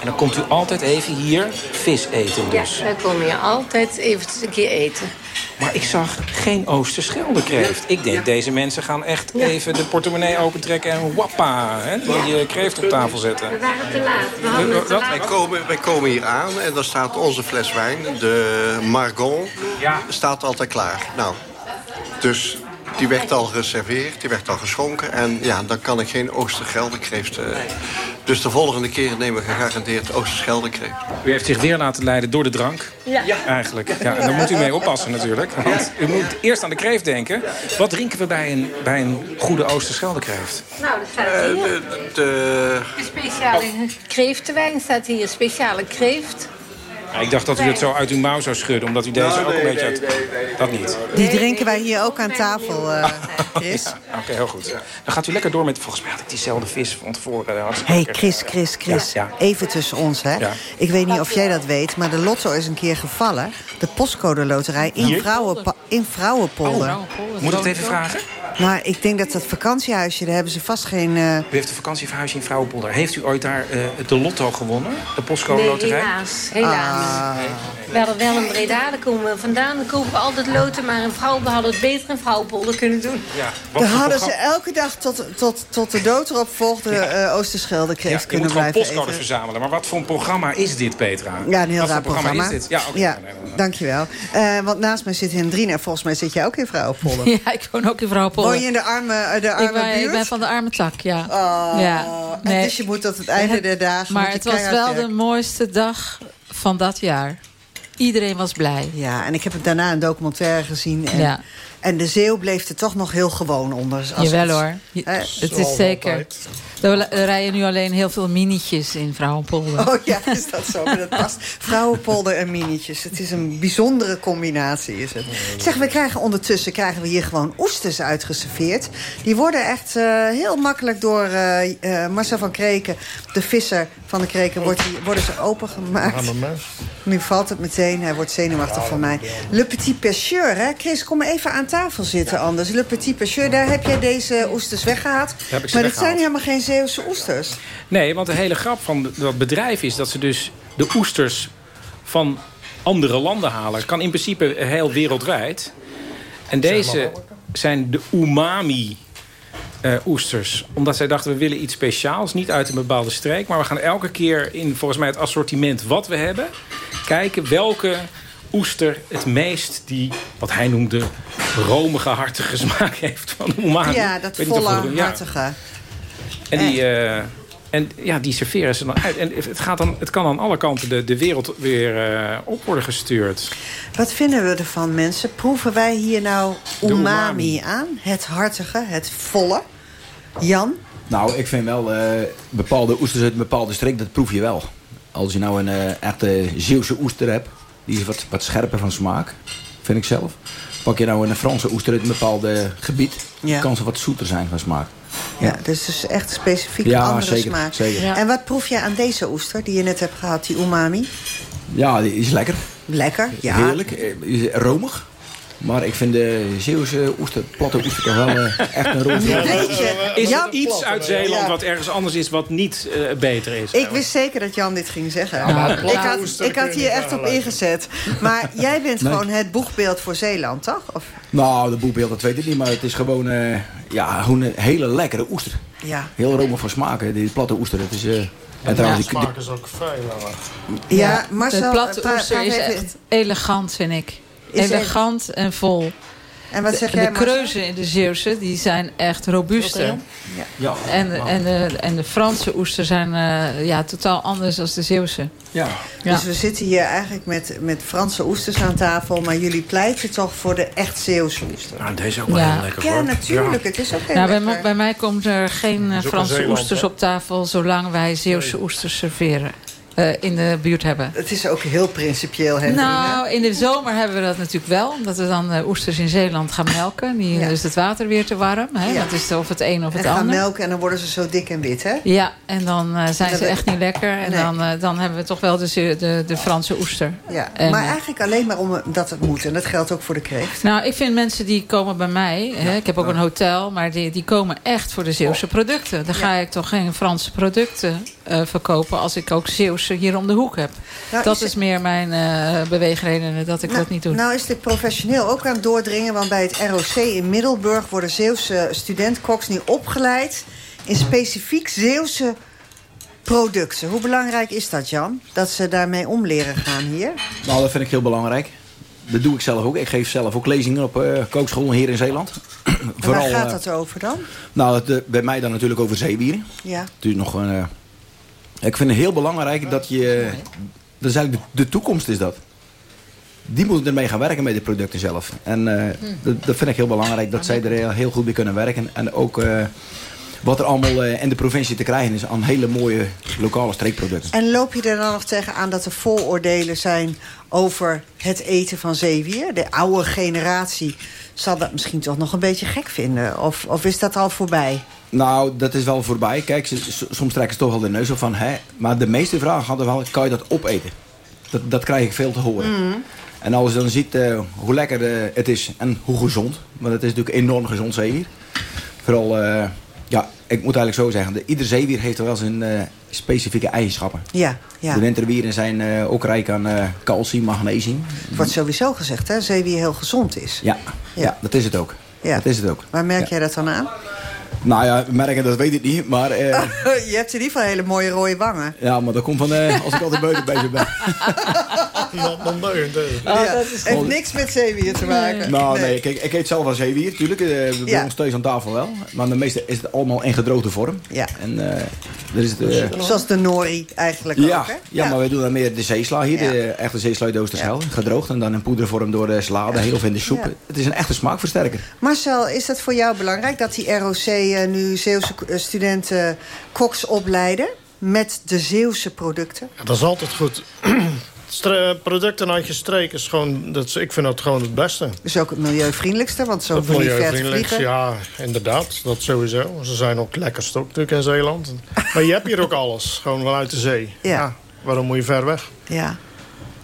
H: En dan komt u altijd even hier vis eten dus?
I: Ja, wij komen hier altijd even een keer eten.
H: Maar ik zag geen Oosterscheldekreeft. Ik denk, deze mensen gaan echt ja. even de portemonnee opentrekken... en wappa, hè, die ja. kreeft op tafel zetten.
I: We waren te laat. We
J: we, te laat. Wij, komen, wij komen hier aan en dan staat onze fles wijn, de Margon,
H: ja.
J: staat altijd klaar. Nou, dus die werd al geserveerd, die werd al geschonken. En ja, dan kan ik geen Oosterscheldekreeft... Uh, dus de volgende keer nemen we gegarandeerd Oosterscheldekreeft.
H: U heeft zich weer laten leiden door de drank.
I: Ja.
H: Eigenlijk. Ja, en daar moet u mee oppassen natuurlijk. Want u moet eerst aan de kreeft denken. Wat drinken we bij een, bij een goede Oosterscheldekreeft?
I: Nou, dat staat hier. Uh,
J: de, de...
I: Een speciale kreeftenwijn staat hier. Speciale kreeft.
H: Ja, ik dacht dat u het zo uit uw mouw zou schudden, omdat u deze
J: Nou,
H: ook
J: nee,
H: een beetje
J: nee,
H: uit...
J: nee, nee,
H: dat niet.
C: Die drinken wij hier ook aan tafel, uh, Chris.
H: Oké, okay, heel goed. Dan gaat u lekker door met... Volgens mij had ik diezelfde vis van tevoren.
C: Hé, hey, Chris, Chris, Chris.
H: Ja, ja.
C: Even tussen ons, hè.
H: Ja.
C: Ik weet niet of jij dat weet, maar de lotto is een keer gevallen. De postcode loterij in, Vrouwenpa in Vrouwenpolder.
H: Oh, Moet ik het even vragen?
C: Nou, ik denk dat dat vakantiehuisje, daar hebben ze vast geen... Uh...
H: U heeft een vakantieverhuisje in Vrouwenpolder. Heeft u ooit daar uh, de lotto gewonnen? De postcode
I: nee,
H: loterij?
I: helaas. Helaas.
C: Ah.
I: We hadden wel een Breda, daar komen we vandaan. Dan kopen we altijd loten, maar in vrouw, we hadden het beter in Vrouwenpolder kunnen doen.
H: Ja,
C: Dan hadden ze elke dag tot, tot, tot de dood erop volgde ja. uh, Oosterschelde kreeft
H: ja,
C: kunnen
H: blijven
C: blijven
H: Je moet gewoon postcode verzamelen. Maar wat voor een programma is dit, Petra?
C: Ja, een heel
H: wat
C: raar
H: programma.
C: programma.
H: is dit? Ja, okay.
C: ja dankjewel. Uh, want naast mij zit Hendrina. Volgens mij zit jij ook in Vrouwenpolder.
F: Ja, ik woon ook in Vrouwenpolder.
C: Woon je in de arme, de arme
F: ik ben,
C: buurt?
F: Ik ben van de arme tak, ja.
C: Oh,
F: ja.
C: Nee. Dus je moet tot het einde der dagen...
F: Maar het was wel de mooiste dag van dat jaar. Iedereen was blij.
C: Ja, en ik heb het daarna een documentaire gezien. En,
F: ja.
C: en de zeeuw bleef er toch nog heel gewoon onder. Als
F: Jawel
C: het,
F: hoor. Je, eh, het is zeker... Er rijden nu alleen heel veel minietjes in Vrouwenpolder.
C: Oh ja, is dat zo? dat past. Vrouwenpolder en minietjes. Het is een bijzondere combinatie, is het. Zeg, we krijgen ondertussen krijgen we hier gewoon oesters uitgeserveerd. Die worden echt uh, heel makkelijk door uh, uh, Marcel van Kreken, de visser van de Kreken, wordt die, worden ze opengemaakt. Nu valt het meteen, hij wordt zenuwachtig van mij. Le Petit Pêcheur, hè? Chris, kom even aan tafel zitten anders. Le Petit Pêcheur, daar heb jij deze oesters weggehaald. Maar het zijn helemaal geen Zeeuwse oesters.
H: Nee, want de hele grap van dat bedrijf is dat ze dus de oesters van andere landen halen. Kan in principe heel wereldwijd. En deze zijn de umami uh, oesters. Omdat zij dachten, we willen iets speciaals. Niet uit een bepaalde streek. Maar we gaan elke keer in volgens mij het assortiment wat we hebben... kijken welke oester het meest die, wat hij noemde... romige, hartige smaak heeft van umami.
C: Ja, dat volle, ja.
H: En die, uh, en ja, die serveren ze dan uit. En het, gaat dan, het kan aan alle kanten de, de wereld weer uh, op worden gestuurd.
C: Wat vinden we ervan, mensen? Proeven wij hier nou umami, umami. aan? Het hartige, het volle? Jan?
G: Nou, ik vind wel, uh, bepaalde oesters uit een bepaalde streek, dat proef je wel. Als je nou een uh, echte Zeeuwse oester hebt, die is wat, wat scherper van smaak, vind ik zelf. Pak je nou een Franse oester uit een bepaald gebied, ja. kan ze wat zoeter zijn van smaak.
C: Ja, ja dus het is echt specifiek
G: ja,
C: andere
G: zeker,
C: smaak.
G: Zeker.
C: Ja. En wat proef jij aan deze oester die je net hebt gehad, die umami?
G: Ja, die is lekker.
C: Lekker, ja.
G: Heerlijk, romig. Maar ik vind de Zeeuwse oester, platte oester toch wel uh, echt een.
C: Ja, weet je,
H: is er iets uit Zeeland wat ergens anders is wat niet uh, beter is?
C: Ik wist zeker dat Jan dit ging zeggen. Ja, ik, had, ik had hier echt op ingezet. Maar jij bent nee. gewoon het boegbeeld voor Zeeland, toch? Of?
G: Nou, de boegbeeld, dat weet ik niet. Maar het is gewoon, uh, ja, gewoon een hele lekkere oester.
C: Ja.
G: Heel romig van smaken, die platte oester. Het is...
E: En trouwens, de smaak is ook veel
C: Ja, ja Marcel,
F: de platte oester is echt elegant, vind ik. Is elegant en vol.
C: En wat zeg
F: de,
C: jij,
F: de kreuzen in de Zeeuwse die zijn echt robuuster.
C: Ja.
G: Ja.
F: En, en, de, en de Franse oesters zijn uh, ja, totaal anders dan de Zeeuwse.
G: Ja.
C: ja. Dus we zitten hier eigenlijk met, met Franse oesters aan tafel... maar jullie pleiten toch voor de echt Zeeuwse oester?
H: Nou, deze ook wel ja. heel lekker,
C: Ja, natuurlijk. Het is ook heel
F: nou,
C: lekker.
F: Bij, bij mij komt er geen Franse Zeeland, oesters op tafel... zolang wij Zeeuwse nee. oesters serveren. Uh, in de buurt hebben.
C: Het is ook heel principieel, hè?
F: Nou, in de zomer hebben we dat natuurlijk wel. Omdat we dan uh, oesters in Zeeland gaan melken. Die ja. is het water weer te warm. Hè? Ja. Dat is of het een of het
C: en
F: ander.
C: gaan melken en dan worden ze zo dik en wit, hè?
F: Ja, en dan uh, zijn en ze echt niet lekker. En nee. dan, dan hebben we toch wel de, de, de Franse oester.
C: Ja, en, maar eigenlijk alleen maar omdat het moet. En dat geldt ook voor de kreeft.
F: Nou, ik vind mensen die komen bij mij... Hè, ik heb ook een hotel, maar die, die komen echt voor de Zeeuwse producten. Dan ga ik toch geen Franse producten verkopen... als ik ook Zeeuwse hier om de hoek heb. Nou, dat is, is, meer mijn uh, beweegredenen dat ik
C: nou,
F: dat niet doe.
C: Nou is dit professioneel ook aan het doordringen... want bij het ROC in Middelburg worden Zeeuwse studentkoks nu opgeleid... in specifiek Zeeuwse producten. Hoe belangrijk is dat, Jan? Dat ze daarmee om leren gaan hier?
G: Nou, dat vind ik heel belangrijk. Dat doe ik zelf ook. Ik geef zelf ook lezingen op uh, kookschool hier in Zeeland.
C: Vooral, waar gaat dat over dan?
G: Nou, het, uh, bij mij dan natuurlijk over zeewieren.
C: Ja.
G: Dus nog een... Ik vind het heel belangrijk dat je... Dat is eigenlijk de, de toekomst is dat. Die moeten ermee gaan werken met de producten zelf. En uh, hmm. dat, dat, vind ik heel belangrijk. Dat zij er heel goed mee kunnen werken. En ook uh, wat er allemaal uh, in de provincie te krijgen is aan hele mooie lokale streekproducten.
C: En loop je er dan nog tegenaan dat er vooroordelen zijn over het eten van zeewier? De oude generatie zal dat misschien toch nog een beetje gek vinden. Of, of is dat al voorbij?
G: Nou, dat is wel voorbij. Kijk, soms trekken ze toch wel de neus op van... Hè, maar de meeste vragen hadden wel, kan je dat opeten? Dat, dat krijg ik veel te horen.
C: Mm.
G: En als je dan ziet uh, hoe lekker uh, het is en hoe gezond... want het is natuurlijk enorm gezond zeewier. Vooral, uh, ja, ik moet eigenlijk zo zeggen... De, ieder zeewier heeft wel zijn specifieke eigenschappen.
C: Ja, ja.
G: De winterwieren zijn ook rijk aan calcium, magnesium.
C: Het wordt sowieso gezegd, hè? Zeewier heel gezond is.
G: Ja, ja. ja dat is het ook.
C: Ja.
G: Dat is het ook.
C: Waar merk jij dat dan aan?
G: Nou ja, merken, dat weet ik niet, maar... Uh,
C: je hebt in ieder geval hele mooie rode wangen.
G: Ja, maar dat komt van uh, als ik altijd buiten bezig ben.
E: Dan buiten.
C: Ja, dat is heeft niks met zeewier te maken.
G: Nou nee, kijk, ik eet zelf wel zeewier, natuurlijk. Uh, bij ja. ons thuis aan tafel wel. Maar de meeste is het allemaal in gedroogde vorm.
C: Ja.
G: En uh, er is het...
C: Zoals de nori eigenlijk
G: ja,
C: ook, hè?
G: Ja, ja, maar wij doen dan meer de zeesla hier. De echte zeesla uit Oosterschel. Gedroogd en dan in poedervorm door de salade, heel of in de soep. Het is een echte smaakversterker.
C: Marcel, is dat voor jou belangrijk dat die ROC nu Zeeuwse studenten koks opleiden met de Zeeuwse producten?
E: Ja, dat is altijd goed. producten uit je streek is gewoon, dat is, ik vind dat gewoon het beste.
C: Dus ook het milieuvriendelijkste, want zo die
E: milieuvriendelijkste, ja, inderdaad. Dat sowieso. Ze zijn ook lekker stok natuurlijk in Zeeland. Maar je hebt hier ook alles, gewoon vanuit de zee.
C: Ja. ja
E: waarom moet je ver weg?
C: Ja.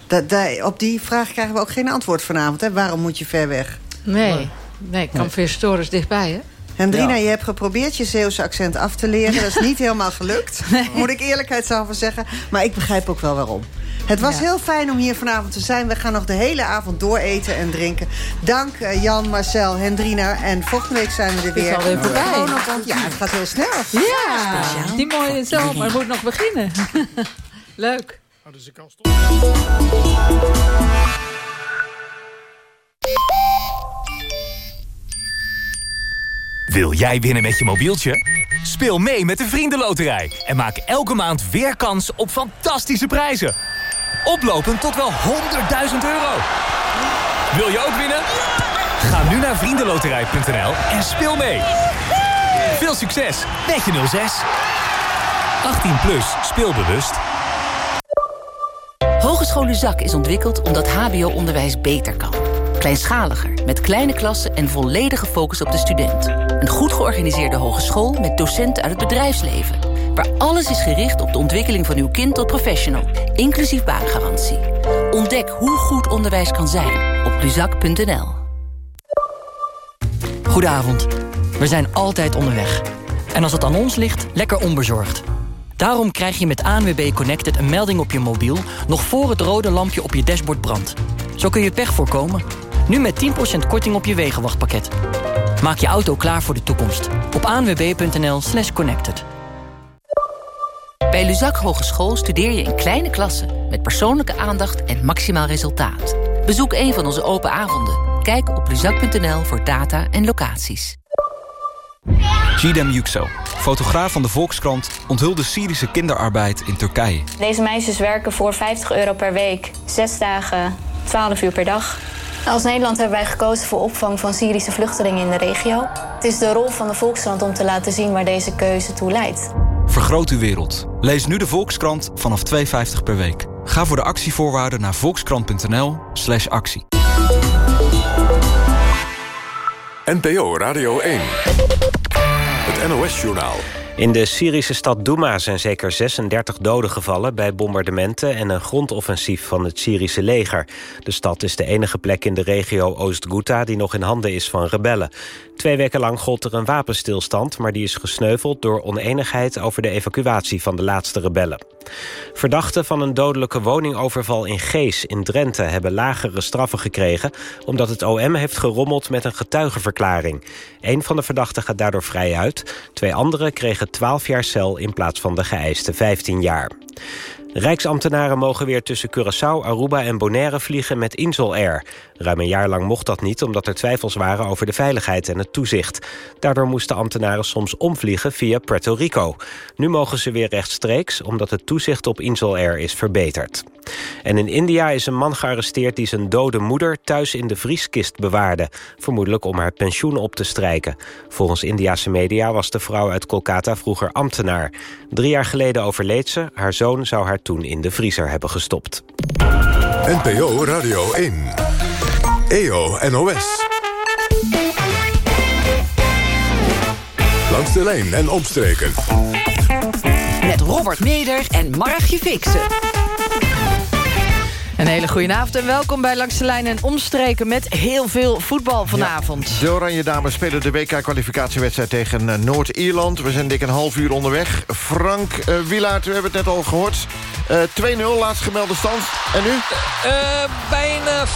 C: Da, da, op die vraag krijgen we ook geen antwoord vanavond. Hè? Waarom moet je ver weg?
F: Nee, nee, nee dichtbij, hè?
C: Hendrina, ja. je hebt geprobeerd je Zeeuwse accent af te leren. Dat is niet helemaal gelukt, nee. moet ik eerlijkheidshalve zeggen. Maar ik begrijp ook wel waarom. Het was ja. heel fijn om hier vanavond te zijn. We gaan nog de hele avond door eten en drinken. Dank uh, Jan, Marcel, Hendrina. En volgende week zijn we er weer.
F: Het is alweer voorbij.
C: Ja, het gaat heel snel.
F: Ja, Speciaal. die mooie zomer moet nog beginnen. Leuk.
E: Oh, dus ik kan
K: Wil jij winnen met je mobieltje? Speel mee met de Vriendenloterij en maak elke maand weer kans op fantastische prijzen. Oplopend tot wel 100.000 euro. Wil je ook winnen? Ga nu naar vriendenloterij.nl en speel mee. Veel succes met je 06. 18 plus, speelbewust.
L: Hogeschool Luzak is ontwikkeld omdat hbo-onderwijs beter kan. Kleinschaliger, met kleine klassen en volledige focus op de student. Een goed georganiseerde hogeschool met docenten uit het bedrijfsleven. Waar alles is gericht op de ontwikkeling van uw kind tot professional. Inclusief baangarantie. Ontdek hoe goed onderwijs kan zijn op luzak.nl.
M: Goedenavond. We zijn altijd onderweg. En als het aan ons ligt, lekker onbezorgd. Daarom krijg je met ANWB Connected een melding op je mobiel... nog voor het rode lampje op je dashboard brandt. Zo kun je pech voorkomen. Nu met 10% korting op je wegenwachtpakket. Maak je auto klaar voor de toekomst. Op anwb.nl slash connected.
L: Bij Luzak Hogeschool studeer je in kleine klassen... met persoonlijke aandacht en maximaal resultaat. Bezoek een van onze open avonden. Kijk op luzak.nl voor data en locaties.
N: Gidem Yüksel, fotograaf van de Volkskrant... onthulde Syrische kinderarbeid in Turkije.
O: Deze meisjes werken voor 50 euro per week, 6 dagen, 12 uur per dag. Als Nederland hebben wij gekozen voor opvang van Syrische vluchtelingen in de regio. Het is de rol van de Volkskrant om te laten zien waar deze keuze toe leidt.
N: Vergroot uw wereld. Lees nu de Volkskrant vanaf 2,50 per week. Ga voor de actievoorwaarden naar volkskrant.nl slash actie.
P: NPO Radio 1. Het NOS-journaal.
A: In de Syrische stad Douma zijn zeker 36 doden gevallen... bij bombardementen en een grondoffensief van het Syrische leger. De stad is de enige plek in de regio Oost-Ghouta... die nog in handen is van rebellen. Twee weken lang gold er een wapenstilstand... maar die is gesneuveld door oneenigheid... over de evacuatie van de laatste rebellen. Verdachten van een dodelijke woningoverval in Gees in Drenthe... hebben lagere straffen gekregen... omdat het OM heeft gerommeld met een getuigenverklaring. Een van de verdachten gaat daardoor vrij uit. Twee anderen kregen 12 jaar cel in plaats van de geëiste 15 jaar. Rijksambtenaren mogen weer tussen Curaçao, Aruba en Bonaire vliegen met Insel Air. Ruim een jaar lang mocht dat niet omdat er twijfels waren over de veiligheid en het toezicht. Daardoor moesten ambtenaren soms omvliegen via Puerto Rico. Nu mogen ze weer rechtstreeks omdat het toezicht op Insel Air is verbeterd. En in India is een man gearresteerd die zijn dode moeder thuis in de vrieskist bewaarde. Vermoedelijk om haar pensioen op te strijken. Volgens Indiase media was de vrouw uit Kolkata vroeger ambtenaar. Drie jaar geleden overleed ze. Haar zoon zou haar toen in de vriezer hebben gestopt.
P: NPO Radio 1. EO NOS. Langs de lijn en omstreken.
Q: Met Robert Meder en Margje Fixen.
R: Een hele goede avond en welkom bij Langs de Lijn en Omstreken... met heel veel voetbal vanavond.
S: Ja, de Oranje Dames spelen de WK-kwalificatiewedstrijd tegen eh, Noord-Ierland. We zijn dik een half uur onderweg. Frank uh, Wilaert, we hebben het net al gehoord. Uh, 2-0, laatst gemelde stand. En nu?
D: Uh, bijna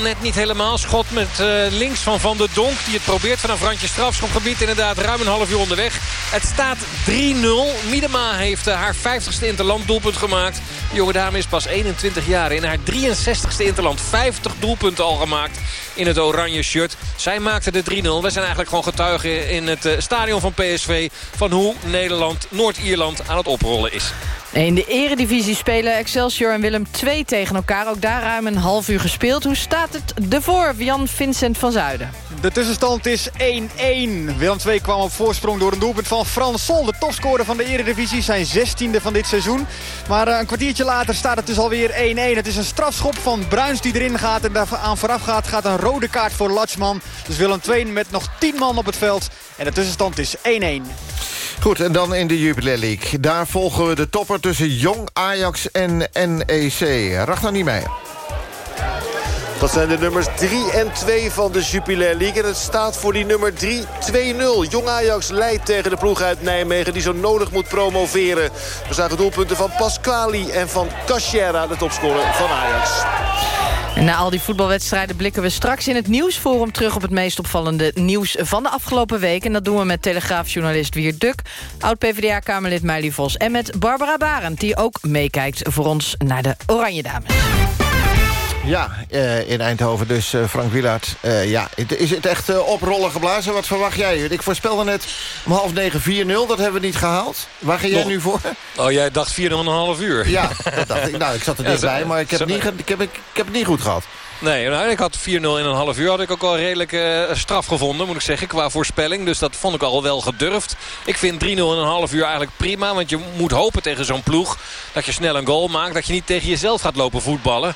D: 4-0, net niet helemaal. Schot met links van Van der Donk, die het probeert vanaf randje strafschopgebied. Inderdaad, ruim een half uur onderweg. Het staat 3-0. Miedema heeft haar 50ste interland doelpunt gemaakt. De jonge dame is pas 21 jaar in haar 63ste Interland. 50 doelpunten al gemaakt in het oranje shirt. Zij maakte de 3-0. We zijn eigenlijk gewoon getuigen in het stadion van PSV... van hoe Nederland Noord-Ierland aan het oprollen is.
R: In de eredivisie spelen Excelsior en Willem 2 tegen elkaar. Ook daar ruim een half uur gespeeld. Hoe staat het ervoor, Jan Vincent van Zuiden?
T: De tussenstand is 1-1. Willem 2 kwam op voorsprong door een doelpunt van Frans Sol. De topscorer van de eredivisie. Zijn 16e van dit seizoen. Maar een kwartiertje later staat het dus alweer 1-1. Het is een strafschop van Bruins die erin gaat. En daar aan vooraf gaat, gaat een rode kaart voor Latschman. Dus Willem 2 met nog 10 man op het veld. En de tussenstand is 1-1.
S: Goed, en dan in de Jupiler League. Daar volgen we de topper tussen Jong, Ajax en NEC. Ragnar Niemeyer.
U: Dat zijn de nummers 3 en 2 van de Jupiler League. En het staat voor die nummer 3 2-0. Jong Ajax leidt tegen de ploeg uit Nijmegen... die zo nodig moet promoveren. We zagen doelpunten van Pasquali en van Cachera, de topscorer van Ajax.
R: En na al die voetbalwedstrijden blikken we straks in het nieuwsforum terug... op het meest opvallende nieuws van de afgelopen week. En dat doen we met telegraafjournalist Wier Duk... oud-PVDA-kamerlid Meili Vos en met Barbara Barend... die ook meekijkt voor ons naar de Oranje Dames.
S: Ja, uh, in Eindhoven dus, uh, Frank Wielaert. Uh, ja, is het echt oprollen geblazen? Wat verwacht jij? Ik voorspelde net om half negen 4-0. Dat hebben we niet gehaald. Waar ga jij
D: Nog.
S: nu voor?
D: Oh, jij dacht 4,5 uur.
S: Ja, dat dacht ik. Nou, ik zat er dichtbij, maar ik heb, niet, ik, heb, ik heb het niet goed gehad.
D: Nee, nou, ik had 4-0 in een half uur. Had ik ook al redelijk uh, straf gevonden, moet ik zeggen, qua voorspelling. Dus dat vond ik al wel gedurfd. Ik vind 3-0 in een half uur eigenlijk prima. Want je moet hopen tegen zo'n ploeg dat je snel een goal maakt. Dat je niet tegen jezelf gaat lopen voetballen.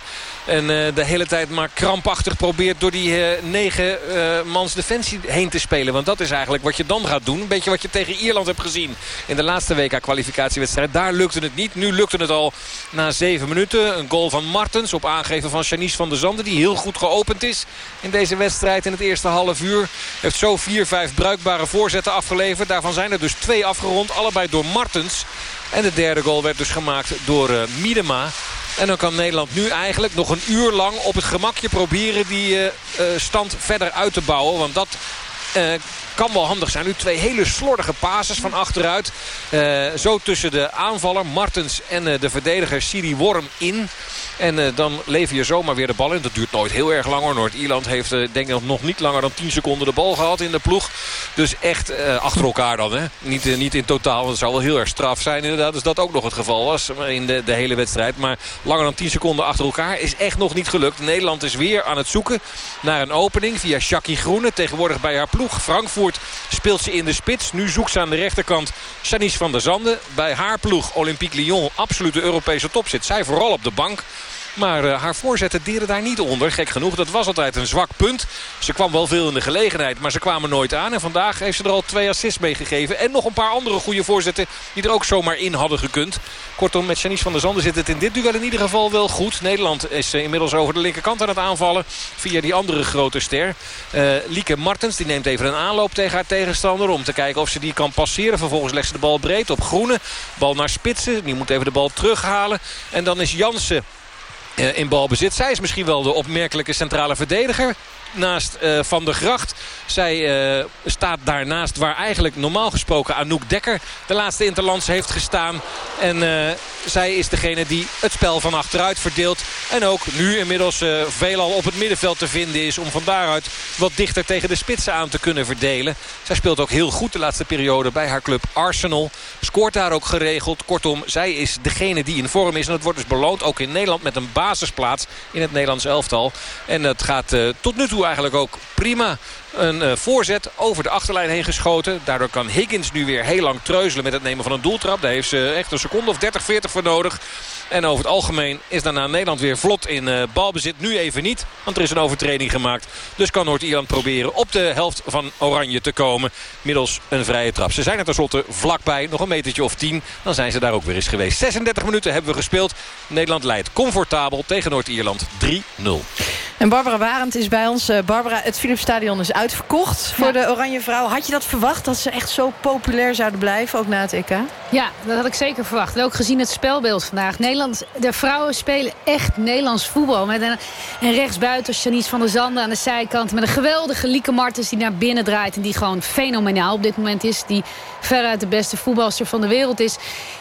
D: En uh, de hele tijd maar krampachtig probeert door die uh, negen mans defensie heen te spelen. Want dat is eigenlijk wat je dan gaat doen. Een beetje wat je tegen Ierland hebt gezien in de laatste WK-kwalificatiewedstrijd. Daar lukte het niet. Nu lukte het al na zeven minuten. Een goal van Martens op aangeven van Janice van der Zanden. Die heel goed geopend is in deze wedstrijd in het eerste half uur. Heeft zo vier, vijf bruikbare voorzetten afgeleverd. Daarvan zijn er dus twee afgerond. Allebei door Martens. En de derde goal werd dus gemaakt door Miedema. En dan kan Nederland nu eigenlijk nog een uur lang op het gemakje proberen die uh, uh, stand verder uit te bouwen. Want dat kan wel handig zijn. Nu twee hele slordige pases van achteruit. zo tussen de aanvaller Martens en de verdediger Siri Worm in. En uh, dan lever je zomaar weer de bal in. Dat duurt nooit heel erg lang hoor. Noord-Ierland heeft denk ik nog niet langer dan 10 seconden de bal gehad in de ploeg. Dus echt achter elkaar dan. Hè? Niet, niet in totaal. Want het zou wel heel erg straf zijn inderdaad. Als dat ook nog het geval was in de, de hele wedstrijd. Maar langer dan 10 seconden achter elkaar is echt nog niet gelukt. Nederland is weer aan het zoeken naar een opening via Shaki Groene. Tegenwoordig bij haar ploeg. Frankfurt speelt ze in de spits. Nu zoekt ze aan de rechterkant Janice van der Zanden. Bij haar ploeg Olympique Lyon absolute Europese top zit. Zij vooral op de bank. Maar uh, haar voorzetten deden daar niet onder. Gek genoeg, dat was altijd een zwak punt. Ze kwam wel veel in de gelegenheid, maar ze kwamen nooit aan. En vandaag heeft ze er al twee assists mee gegeven. En nog een paar andere goede voorzetten die er ook zomaar in hadden gekund. Kortom, met Janice van der Zanden zit het in dit duel in ieder geval wel goed. Nederland is uh, inmiddels over de linkerkant aan het aanvallen. Via die andere grote ster. Uh, Lieke Martens die neemt even een aanloop tegen haar tegenstander. Om te kijken of ze die kan passeren. Vervolgens legt ze de bal breed op Groene. Bal naar Spitsen. Die moet even de bal terughalen. En dan is Jansen in balbezit. Zij is misschien wel de opmerkelijke centrale verdediger naast uh, Van der Gracht. Zij uh, staat daarnaast waar eigenlijk normaal gesproken Anouk Dekker de laatste interlands heeft gestaan. En uh, zij is degene die het spel van achteruit verdeelt. En ook nu inmiddels veelal op het middenveld te vinden is om van daaruit wat dichter tegen de spitsen aan te kunnen verdelen. Zij speelt ook heel goed de laatste periode bij haar club Arsenal. Scoort daar ook geregeld. Kortom, zij is degene die in vorm is. En dat wordt dus beloond ook in Nederland met een basisplaats in het Nederlands elftal. En dat gaat tot nu toe eigenlijk ook prima. Een uh, voorzet over de achterlijn heen geschoten. Daardoor kan Higgins nu weer heel lang treuzelen met het nemen van een doeltrap. Daar heeft ze echt een seconde of 30, 40 voor nodig. En over het algemeen is daarna Nederland weer vlot in uh, balbezit. Nu even niet, want er is een overtreding gemaakt. Dus kan Noord-Ierland proberen op de helft van Oranje te komen. Middels een vrije trap. Ze zijn er tenslotte vlakbij. Nog een metertje of 10. Dan zijn ze daar ook weer eens geweest. 36 minuten hebben we gespeeld. Nederland leidt comfortabel tegen Noord-Ierland 3-0.
R: En Barbara Warend is bij ons. Uh, Barbara, het Philipsstadion is uitverkocht voor de Oranje Vrouw. Had je dat verwacht dat ze echt zo populair zouden blijven, ook na het EK?
V: Ja, dat had ik zeker verwacht. En ook gezien het spelbeeld vandaag. Nederland, de vrouwen spelen echt Nederlands voetbal. Met een, een rechtsbuiten Janice van der Zanden aan de zijkant. Met een geweldige Lieke Martens die naar binnen draait. En die gewoon fenomenaal op dit moment is. Die veruit de beste voetbalster van de wereld is.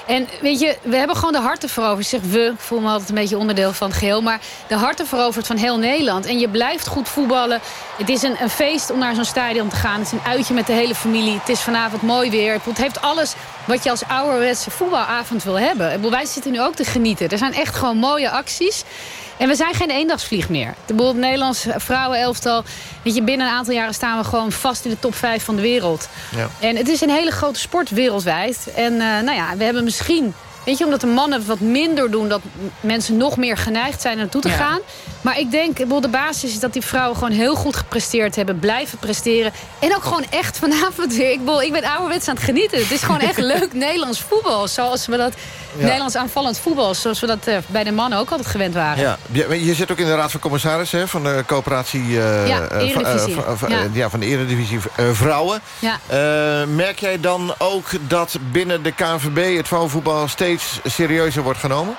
V: En weet je, we hebben gewoon de harten veroverd. Ik zeg we, ik voel me altijd een beetje onderdeel van het geheel. Maar de harten veroverd van heel Nederland. En je blijft goed voetballen. Het is een, een feest om naar zo'n stadion te gaan. Het is een uitje met de hele familie. Het is vanavond mooi weer. Het heeft alles wat je als ouderwetse voetbalavond wil hebben. Wij zitten nu ook te genieten. Er zijn echt gewoon mooie acties. En we zijn geen eendagsvlieg meer. Het Nederlands vrouwenelftal... Weet je, binnen een aantal jaren staan we gewoon vast in de top 5 van de wereld. Ja. En het is een hele grote sport wereldwijd. En uh, nou ja, we hebben misschien Weet je, omdat de mannen wat minder doen... dat mensen nog meer geneigd zijn naartoe te gaan. Maar ik denk, de basis is dat die vrouwen gewoon heel goed gepresteerd hebben. Blijven presteren. En ook gewoon echt vanavond weer. Ik, bedoel, ik ben ouderwets aan het genieten. Het is gewoon echt leuk Nederlands voetbal. Zoals we dat... Nederlands aanvallend voetbal. Zoals we dat uh, bij de mannen ook altijd gewend waren.
S: Ja. Je zit ook in de Raad van Commissarissen van de coöperatie... Uh,
V: ja, Eredivisie.
S: Uh, ja. ja. van de Eredivisie Vrouwen.
V: Ja.
S: merk jij dan ook dat binnen de KNVB het vrouwenvoetbal steeds serieuzer wordt genomen?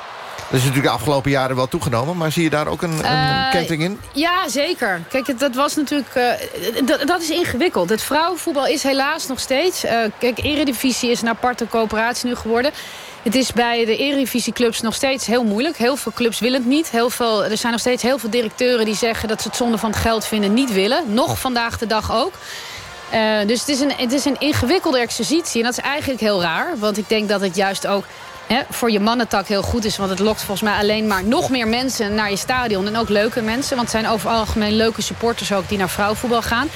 S: Dat is natuurlijk de afgelopen jaren wel toegenomen. Maar zie je daar ook een, een kenting in?
V: Ja, zeker. Kijk, dat was natuurlijk... Uh, dat, dat, is ingewikkeld. Het vrouwenvoetbal is helaas nog steeds... Uh, kijk, Eredivisie is een aparte coöperatie nu geworden. Het is bij de Eredivisieclubs nog steeds heel moeilijk. Heel veel clubs willen het niet. Heel veel, er zijn nog steeds heel veel directeuren die zeggen... dat ze het zonde van het geld vinden niet willen. Nog vandaag de dag ook. dus het is, een, het is een ingewikkelde exercitie. En dat is eigenlijk heel raar. Want ik denk dat het juist ook voor je mannentak heel goed is. Want het lokt volgens mij alleen maar nog meer mensen naar je stadion. En ook leuke mensen. Want het zijn over algemeen leuke supporters ook die naar vrouwenvoetbal gaan.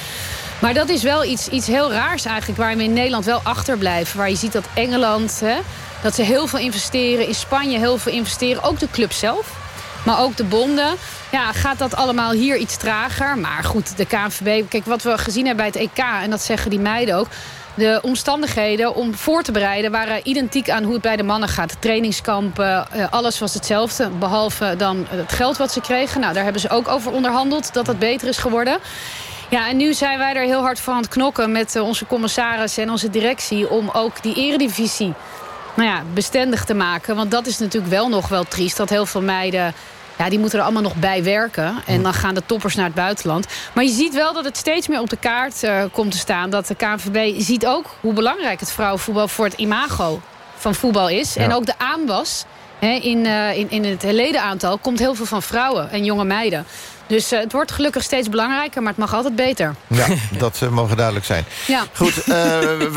V: Maar dat is wel iets, iets heel raars eigenlijk. Waar we in Nederland wel achterblijven. Waar je ziet dat Engeland... Hè, dat ze heel veel investeren. In Spanje heel veel investeren. Ook de club zelf. Maar ook de bonden. Ja, gaat dat allemaal hier iets trager. Maar goed, de KNVB... Kijk, wat we gezien hebben bij het EK... en dat zeggen die meiden ook... De omstandigheden om voor te bereiden waren identiek aan hoe het bij de mannen gaat. Trainingskampen, eh, alles was hetzelfde. Behalve dan het geld wat ze kregen. Nou, daar hebben ze ook over onderhandeld dat dat beter is geworden. Ja, en nu zijn wij er heel hard voor aan het knokken met eh, onze commissaris en onze directie... om ook die eredivisie nou ja, bestendig te maken. Want dat is natuurlijk wel nog wel triest. Dat heel veel meiden Ja, die moeten er allemaal nog bij werken. En dan gaan de toppers naar het buitenland. Maar je ziet wel dat het steeds meer op de kaart uh, komt te staan. Dat de KNVB ziet ook hoe belangrijk het vrouwenvoetbal voor het imago van voetbal is. En ook de aanwas in, uh, in, in het ledenaantal komt heel veel van vrouwen en jonge meiden. Dus uh, het wordt gelukkig steeds belangrijker, maar het mag altijd beter.
S: Ja, dat uh, mogen duidelijk zijn.
V: Ja.
S: Goed, uh,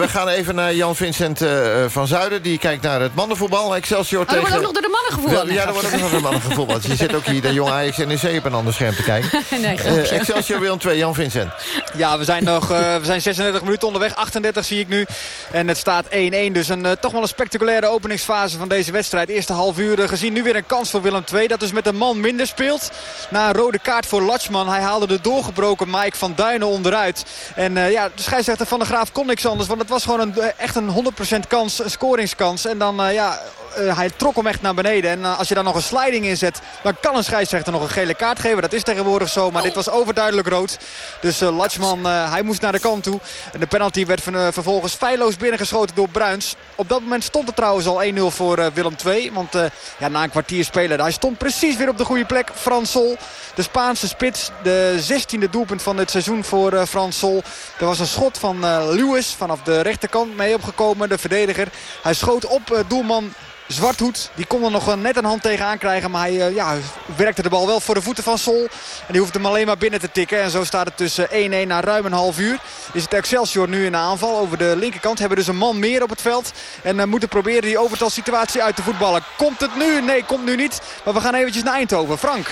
S: we gaan even naar Jan-Vincent van Zuiden. Die kijkt naar het mannenvoetbal. Excelsior
V: oh,
S: tegen...
V: Er wordt ook nog door de mannen gevoetbald.
S: Ja, er wordt ook nog door de mannen gevoetbald. Je zit ook hier de jonge Ajax NEC op een ander scherm te kijken.
V: nee,
S: Excelsior Willem 2, Jan-Vincent.
T: Ja, we zijn nog we zijn 36 minuten onderweg. 38 zie ik nu. En het staat 1-1. Dus een, toch wel een spectaculaire openingsfase van deze wedstrijd. Eerste half uur gezien. Nu weer een kans voor Willem 2. Dat dus met een man minder speelt. Na een rode kaart voor Latschman. Hij haalde de doorgebroken Mike van Duinen onderuit. En uh, ja, de scheidsrechter van de Graaf kon niks anders. Want het was gewoon een, echt een 100% kans, scoringskans. En dan, uh, ja, uh, hij trok hem echt naar beneden. En als je daar nog een sliding in zet, dan kan een scheidsrechter nog een gele kaart geven. Dat is tegenwoordig zo, maar dit was overduidelijk rood. Dus uh, hij moest naar de kant toe. En de penalty werd vervolgens feilloos binnengeschoten door Bruins. Op dat moment stond het trouwens al 1-0 voor Willem II. Want ja, na een kwartier spelen, hij stond precies weer op de goede plek. Frans Sol, de Spaanse spits. De 16e doelpunt van dit seizoen voor Frans Sol. Er was een schot van Lewis vanaf de rechterkant mee opgekomen. De verdediger. Hij schoot op doelman Zwarthoed. Die kon er nog net een hand tegenaan krijgen. Maar hij ja, werkte de bal wel voor de voeten van Sol. En die hoeft hem alleen maar binnen te tikken. En zo staat het tussen 1-1 na ruim een half uur. Is het Excelsior nu in de aanval over de linkerkant. Hebben dus een man meer op het veld. En moeten proberen die overtalsituatie uit te voetballen. Komt het nu? Nee, komt nu niet. Maar we gaan eventjes naar Eindhoven. Frank.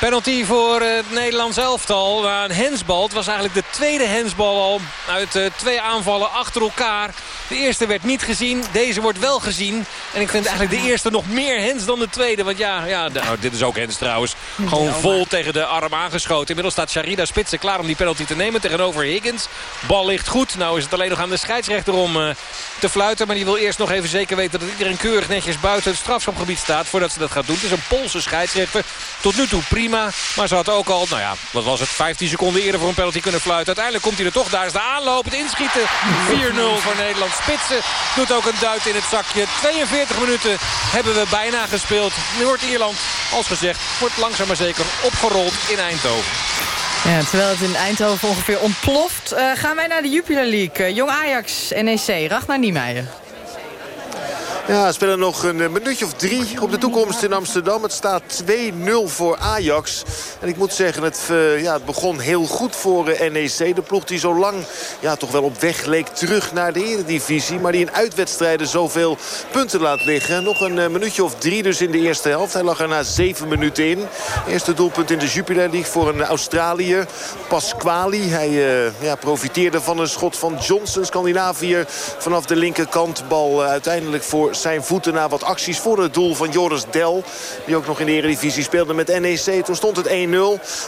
D: Penalty voor het Nederlands elftal. Maar een hensbal. Het was eigenlijk de tweede hensbal al uit uh, twee aanvallen achter elkaar. De eerste werd niet gezien. Deze wordt wel gezien. En ik vind eigenlijk de eerste nog meer hens dan de tweede. Want ja, ja nou, dit is ook hens trouwens. Gewoon vol tegen de arm aangeschoten. Inmiddels staat Sharida Spitsen klaar om die penalty te nemen tegenover Higgins. Bal ligt goed. Nou is het alleen nog aan de scheidsrechter om uh, te fluiten. Maar die wil eerst nog even zeker weten dat iedereen keurig netjes buiten het strafschopgebied staat. Voordat ze dat gaat doen. Het is een Poolse scheidsrechter. Tot nu toe prima. Maar ze had ook al, nou ja, wat was het, 15 seconden eerder voor een penalty kunnen fluiten. Uiteindelijk komt hij er toch. Daar is de aanloop, het inschieten. 4-0 voor Nederland. Spitsen doet ook een duit in het zakje. 42 minuten hebben we bijna gespeeld. Noord-Ierland, als gezegd, wordt langzaam maar zeker opgerold in Eindhoven.
R: Ja, terwijl het in Eindhoven ongeveer ontploft... Uh, gaan wij naar de Jupiler League. Uh, Jong Ajax, NEC, Ragnar Niemeyer.
U: Ja, spelen nog een minuutje of drie op de toekomst in Amsterdam. Het staat 2-0 voor Ajax. En ik moet zeggen, het, uh, ja, het begon heel goed voor uh, NEC. De ploeg die zo lang ja, toch wel op weg leek terug naar de eredivisie. Maar die in uitwedstrijden zoveel punten laat liggen. Nog een minuutje of drie dus in de eerste helft. Hij lag er na zeven minuten in. Eerste doelpunt in de Jupiler League voor een Australiër. Pasquali. Hij ja, profiteerde van een schot van Johnson, Scandinaviër. Vanaf de linkerkant. Bal uiteindelijk voor zijn voeten na wat acties voor het doel van Joris Del. Die ook nog in de Eredivisie speelde met NEC. Toen stond het 1-0.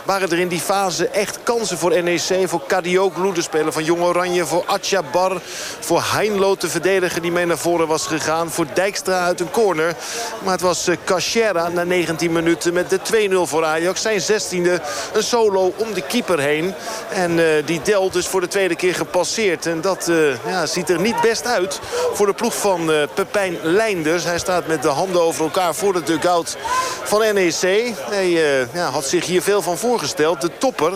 U: Waren er in die fase echt kansen voor NEC. Voor Kadioglu, de speler van Jong Oranje. Voor Atjabar. Voor Heinlo, de verdediger die mee naar voren was gegaan. Voor Dijkstra uit een corner. Maar het was Cachera na 19 minuten met de 2-0 voor Ajax. Zijn 16e. Een solo om de keeper heen. En uh, die Del dus voor de tweede keer gepasseerd. En dat uh, ja, ziet er niet best uit voor de ploeg van Pepijn Leinders. Hij staat met de handen over elkaar voor de dugout van NEC. Hij uh, ja, had zich hier veel van voorgesteld. De topper.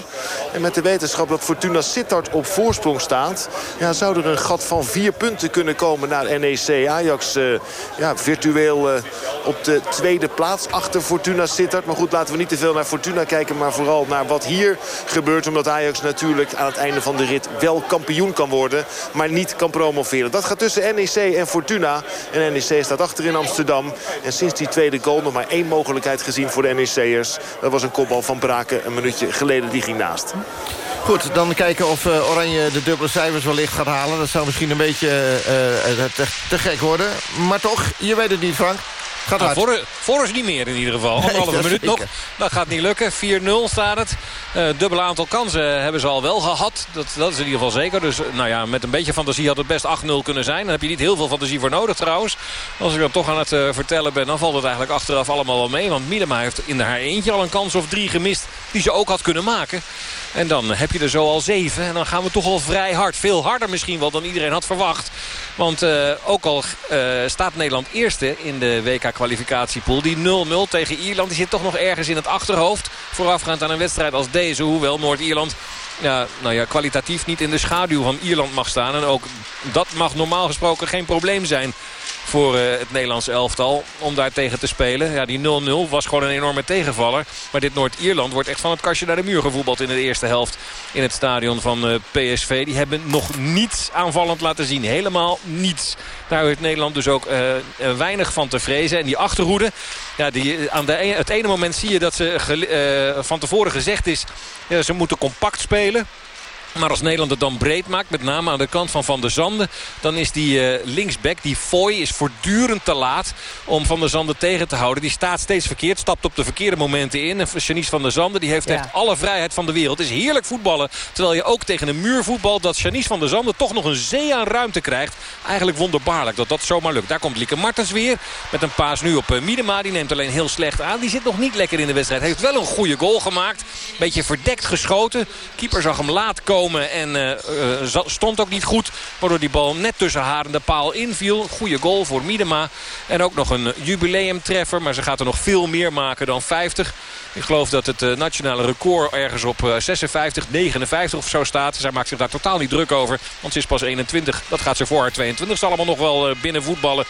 U: En met de wetenschap dat Fortuna Sittard op voorsprong staat... Ja, zou er een gat van vier punten kunnen komen naar NEC. Ajax uh, ja, virtueel uh, op de tweede plaats achter Fortuna Sittard. Maar goed, laten we niet te veel naar Fortuna kijken... maar vooral naar wat hier gebeurt. Omdat Ajax natuurlijk aan het einde van de rit wel kampioen kan worden... maar niet kan promoveren. Dat gaat tussen NEC en Fortuna. En NEC staat achter in Amsterdam. En sinds die tweede goal nog maar één mogelijkheid gezien voor de NEC'ers. Dat was een kopbal van Braken een minuutje geleden. Die ging naast.
S: Goed, dan kijken of uh, Oranje de dubbele cijfers wellicht gaat halen. Dat zou misschien een beetje te, te, gek worden. Maar toch, je weet het niet, Frank. Gaat
D: nou, voor, voor is niet meer in ieder geval. Anderhalve nee, minuut zeker. nog. Dat gaat niet lukken. 4-0 staat het. Uh, dubbel aantal kansen hebben ze al wel gehad. Dat, dat is in ieder geval zeker. Dus nou ja, met een beetje fantasie had het best 8-0 kunnen zijn. Dan heb je niet heel veel fantasie voor nodig trouwens. Als ik dan toch aan het uh, vertellen ben, dan valt het eigenlijk achteraf allemaal wel mee. Want Miedema heeft in haar eentje al een kans of drie gemist die ze ook had kunnen maken. En dan heb je er zo al zeven. En dan gaan we toch al vrij hard. Veel harder misschien wel dan iedereen had verwacht. Want uh, ook al uh, staat Nederland eerste in de WK-kwalificatiepool... die 0-0 tegen Ierland, die zit toch nog ergens in het achterhoofd... voorafgaand aan een wedstrijd als deze. Hoewel Noord-Ierland ja, nou ja, kwalitatief niet in de schaduw van Ierland mag staan. En ook dat mag normaal gesproken geen probleem zijn voor uh, het Nederlands elftal om daar tegen te spelen. Ja, die 0-0 was gewoon een enorme tegenvaller. Maar dit Noord-Ierland wordt echt van het kastje naar de muur gevoetbald in de eerste helft in het stadion van uh, PSV. Die hebben nog niets aanvallend laten zien. Helemaal niets. Daar heeft Nederland dus ook uh, weinig van te vrezen. En die achterhoede, ja, die, aan de, het ene moment zie je dat ze van tevoren gezegd is... Ja, ze moeten compact spelen. Maar als Nederland het dan breed maakt, met name aan de kant van Van der Zanden... dan is die uh, linksback, die Foy, is voortdurend te laat om Van der Zanden tegen te houden. Die staat steeds verkeerd, stapt op de verkeerde momenten in. En Janice van der Zanden die heeft ja. echt alle vrijheid van de wereld. Het is heerlijk voetballen, terwijl je ook tegen een muur voetbalt... dat Janice van der Zanden toch nog een zee aan ruimte krijgt. Eigenlijk wonderbaarlijk dat dat zomaar lukt. Daar komt Lieke Martens weer met een paas nu op uh, Miedema. Die neemt alleen heel slecht aan. Die zit nog niet lekker in de wedstrijd. Heeft wel een goede goal gemaakt. Beetje verdekt geschoten. Keeper zag hem laat komen en uh, stond ook niet goed. Waardoor die bal net tussen haar en de paal inviel. Goede goal voor Miedema. En ook nog een jubileumtreffer. Maar ze gaat er nog veel meer maken dan 50. Ik geloof dat het uh, nationale record ergens op uh, 56, 59 of zo staat. Zij maakt zich daar totaal niet druk over. Want ze is pas 21. Dat gaat ze voor haar 22. Ze allemaal nog wel uh, binnen voetballen.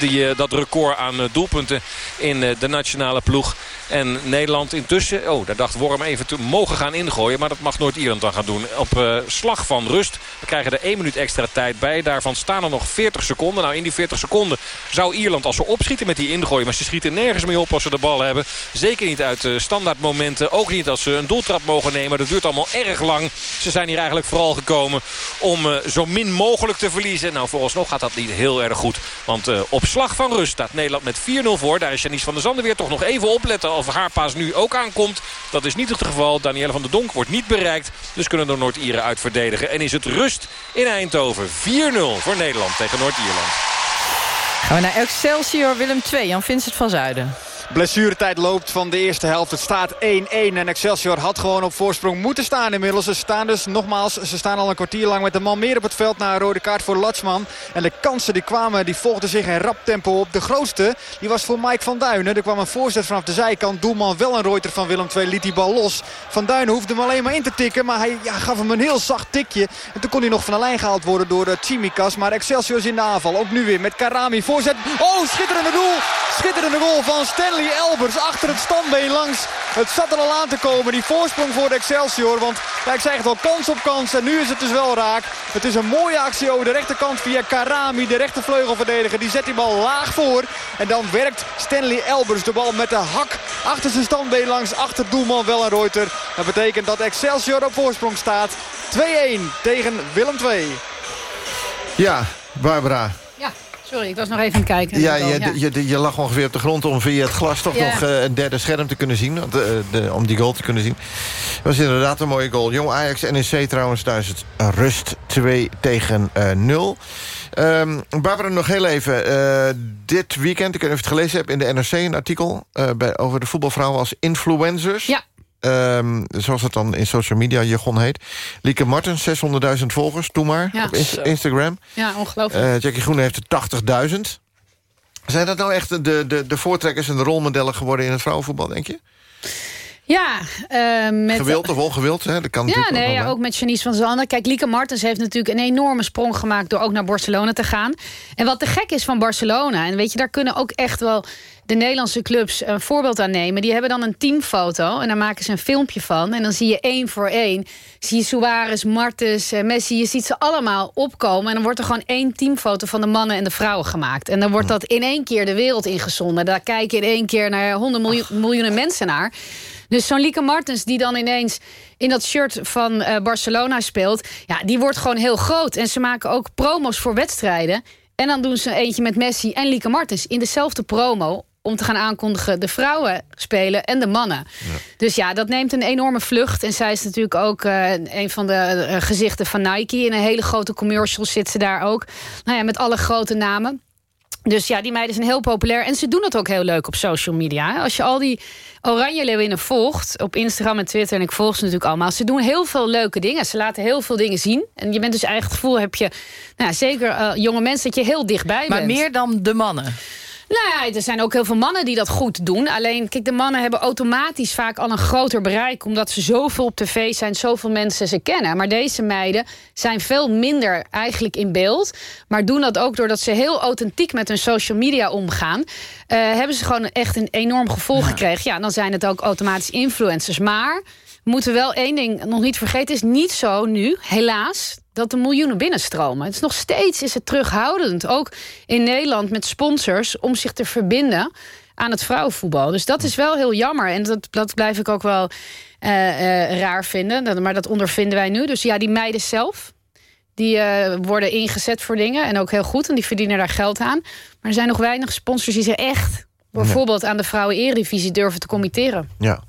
D: Die, dat record aan doelpunten in de nationale ploeg. En Nederland intussen, oh daar dacht Worm even te mogen gaan ingooien. Maar dat mag Noord-Ierland dan gaan doen. Op slag van rust. We krijgen er 1 minuut extra tijd bij. Daarvan staan er nog 40 seconden. Nou in die 40 seconden zou Ierland als ze opschieten met die ingooien. Maar ze schieten nergens meer op als ze de bal hebben. Zeker niet uit standaardmomenten. Ook niet als ze een doeltrap mogen nemen. Dat duurt allemaal erg lang. Ze zijn hier eigenlijk vooral gekomen om uh, zo min mogelijk te verliezen. Nou, vooralsnog gaat dat niet heel erg goed. Want uh, op slag van rust staat Nederland met 4-0 voor. Daar is Janice van der Zanden weer toch nog even opletten of haar paas nu ook aankomt. Dat is niet het geval. Danielle van der Donk wordt niet bereikt. Dus kunnen de Noord-Ieren uit verdedigen. En is het rust in Eindhoven. 4-0 voor Nederland tegen Noord-Ierland.
R: Gaan we naar Excelsior Willem 2. Jan Vincent van Zuiden.
T: Blessuretijd loopt van de eerste helft. Het staat 1-1 en Excelsior had gewoon op voorsprong moeten staan inmiddels. Ze staan dus nogmaals, ze staan al een kwartier lang met de man meer op het veld... na een rode kaart voor Latschman. En de kansen die kwamen, die volgden zich in rap tempo op. De grootste, die was voor Mike van Duinen. Er kwam een voorzet vanaf de zijkant. Doelman wel een Reuter van Willem II liet die bal los. Van Duinen hoefde hem alleen maar in te tikken, maar hij ja, gaf hem een heel zacht tikje. En toen kon hij nog van de lijn gehaald worden door uh, Tsimikas. Maar Excelsior is in de aanval. Ook nu weer met Karami voorzet. Oh, schitterende doel! Schitterende goal van Stanley. Elbers achter het standbeen langs. Het zat er al aan te komen. Die voorsprong voor de Excelsior. Want ja, ik zei het al, kans op kans. En nu is het dus wel raak. Het is een mooie actie over de rechterkant via Karami. De rechtervleugelverdediger. Die zet die bal laag voor. En dan werkt Stanley Elbers de bal met de hak achter zijn standbeen langs. Achter doelman Wellenreuter. Dat betekent dat Excelsior op voorsprong staat. 2-1 tegen Willem II.
S: Ja, Barbara.
V: Sorry, ik was nog even aan het kijken.
S: Ja, je, Je, je, lag ongeveer op de grond om via het glas toch nog uh, een derde scherm te kunnen zien. De, de, om die goal te kunnen zien. Dat was inderdaad een mooie goal. Jong Ajax NEC trouwens thuis het rust 2 tegen uh, 0. Um, Barbara, nog heel even. Uh, dit weekend, ik weet niet of je het gelezen hebt in de NRC... een artikel bij, over de voetbalvrouwen als influencers.
V: Ja.
S: Um, zoals het dan in social media jargon heet. Lieke Martens, 600.000 volgers, toen maar, ja, op Instagram.
V: Ja, ongelooflijk. Uh,
S: Jackie Groene heeft er 80.000. Zijn dat nou echt de, de, de voortrekkers en de rolmodellen geworden in het vrouwenvoetbal, denk je?
V: Ja, uh, met...
S: Gewild of ongewild, hè? Dat kan
V: ja, nee, ja, ook met Janice van Zander. Kijk, Lieke Martens heeft natuurlijk een enorme sprong gemaakt... door ook naar Barcelona te gaan. En wat te gek is van Barcelona... en weet je, daar kunnen ook echt wel de Nederlandse clubs een voorbeeld aan nemen. Die hebben dan een teamfoto en daar maken ze een filmpje van. En dan zie je één voor één. Zie je Suarez, Martens, eh, Messi. Je ziet ze allemaal opkomen. En dan wordt er gewoon één teamfoto van de mannen en de vrouwen gemaakt. En dan wordt dat in één keer de wereld ingezonden. Daar kijken in één keer naar honderd miljoen, miljoenen mensen naar. Dus zo'n Lieke Martens die dan ineens in dat shirt van uh, Barcelona speelt... ja, die wordt gewoon heel groot. En ze maken ook promos voor wedstrijden. En dan doen ze eentje met Messi en Lieke Martens in dezelfde promo om te gaan aankondigen de vrouwen spelen en de mannen. Dus ja, dat neemt een enorme vlucht. En zij is natuurlijk ook uh, een van de uh, gezichten van Nike. In een hele grote commercial zit ze daar ook. Nou ja, met alle grote namen. Dus ja, die meiden zijn heel populair. En ze doen het ook heel leuk op social media. Als je al die Oranje Leeuwinnen volgt op Instagram en Twitter... en ik volg ze natuurlijk allemaal... ze doen heel veel leuke dingen. Ze laten heel veel dingen zien. En je bent dus eigenlijk het gevoel, heb je... Nou, zeker uh, jonge mensen, dat je heel dichtbij
R: maar
V: bent.
R: Maar meer dan de mannen?
V: Nou ja, er zijn ook heel veel mannen die dat goed doen. Alleen, kijk, de mannen hebben automatisch vaak al een groter bereik... omdat ze zoveel op tv zijn, zoveel mensen ze kennen. Maar deze meiden zijn veel minder eigenlijk in beeld. Maar doen dat ook doordat ze heel authentiek met hun social media omgaan. Uh, hebben ze gewoon echt een enorm gevolg ja. gekregen. Ja, dan zijn het ook automatisch influencers. Maar we moeten wel één ding nog niet vergeten. Is niet zo nu, helaas, dat de miljoenen binnenstromen. Het is nog steeds is het terughoudend. Ook in Nederland met sponsors om zich te verbinden aan het vrouwenvoetbal. Dus dat is wel heel jammer. En dat, dat blijf ik ook wel uh, uh, raar vinden. Maar dat ondervinden wij nu. Dus ja, die meiden zelf... die uh, worden ingezet voor dingen. En ook heel goed. En die verdienen daar geld aan. Maar er zijn nog weinig sponsors die zich echt bijvoorbeeld aan de vrouwen-eredivisie durven te committeren.
S: Ja.